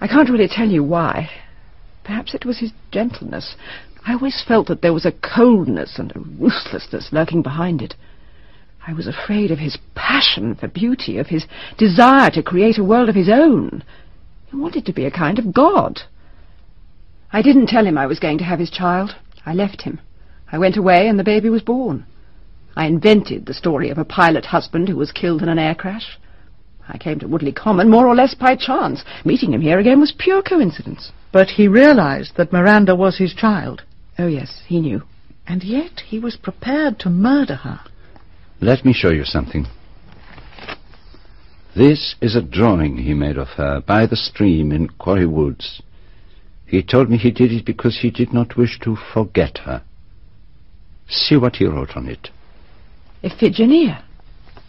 I can't really tell you why. Perhaps it was his gentleness. I always felt that there was a coldness and a ruthlessness lurking behind it. I was afraid of his passion for beauty, of his desire to create a world of his own. He wanted to be a kind of god. I didn't tell him I was going to have his child. I left him. I went away and the baby was born. I invented the story of a pilot husband who was killed in an air crash. I came to Woodleigh Common more or less by chance. Meeting him here again was pure coincidence. But he realized that Miranda was his child. Oh, yes, he knew. And yet he was prepared to murder her. Let me show you something. This is a drawing he made of her by the stream in Quarry Woods. He told me he did it because he did not wish to forget her. See what he wrote on it. Iphigenia,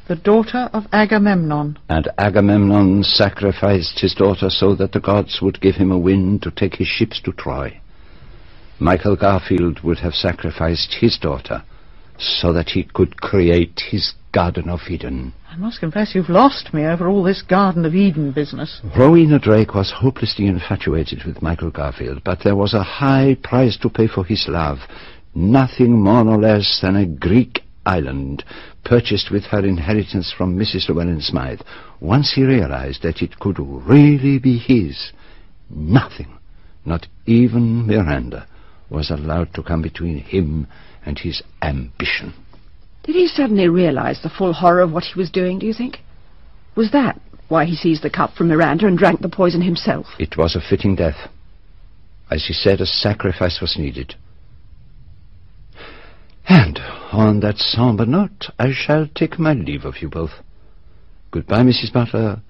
the daughter of Agamemnon. And Agamemnon sacrificed his daughter so that the gods would give him a wind to take his ships to Troy. Michael Garfield would have sacrificed his daughter so that he could create his Garden of Eden. I must confess you've lost me over all this Garden of Eden business. Rowena Drake was hopelessly infatuated with Michael Garfield, but there was a high price to pay for his love. Nothing more nor less than a Greek island purchased with her inheritance from Mrs. Llewellyn Smythe. Once he realized that it could really be his, nothing, not even Miranda, was allowed to come between him and his ambition. Did he suddenly realize the full horror of what he was doing, do you think? Was that why he seized the cup from Miranda and drank the poison himself? It was a fitting death. As he said, a sacrifice was needed. And on that somber note, I shall take my leave of you both. Goodbye, Mrs. Butler,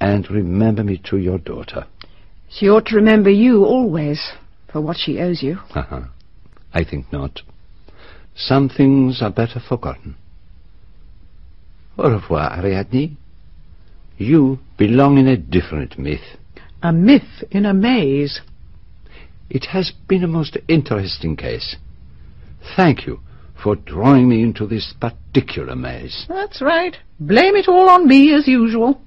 and remember me to your daughter. She ought to remember you always for what she owes you. I think not. Some things are better forgotten. Au revoir, Ariadne. You belong in a different myth. A myth in a maze. It has been a most interesting case. Thank you for drawing me into this particular maze. That's right. Blame it all on me as usual.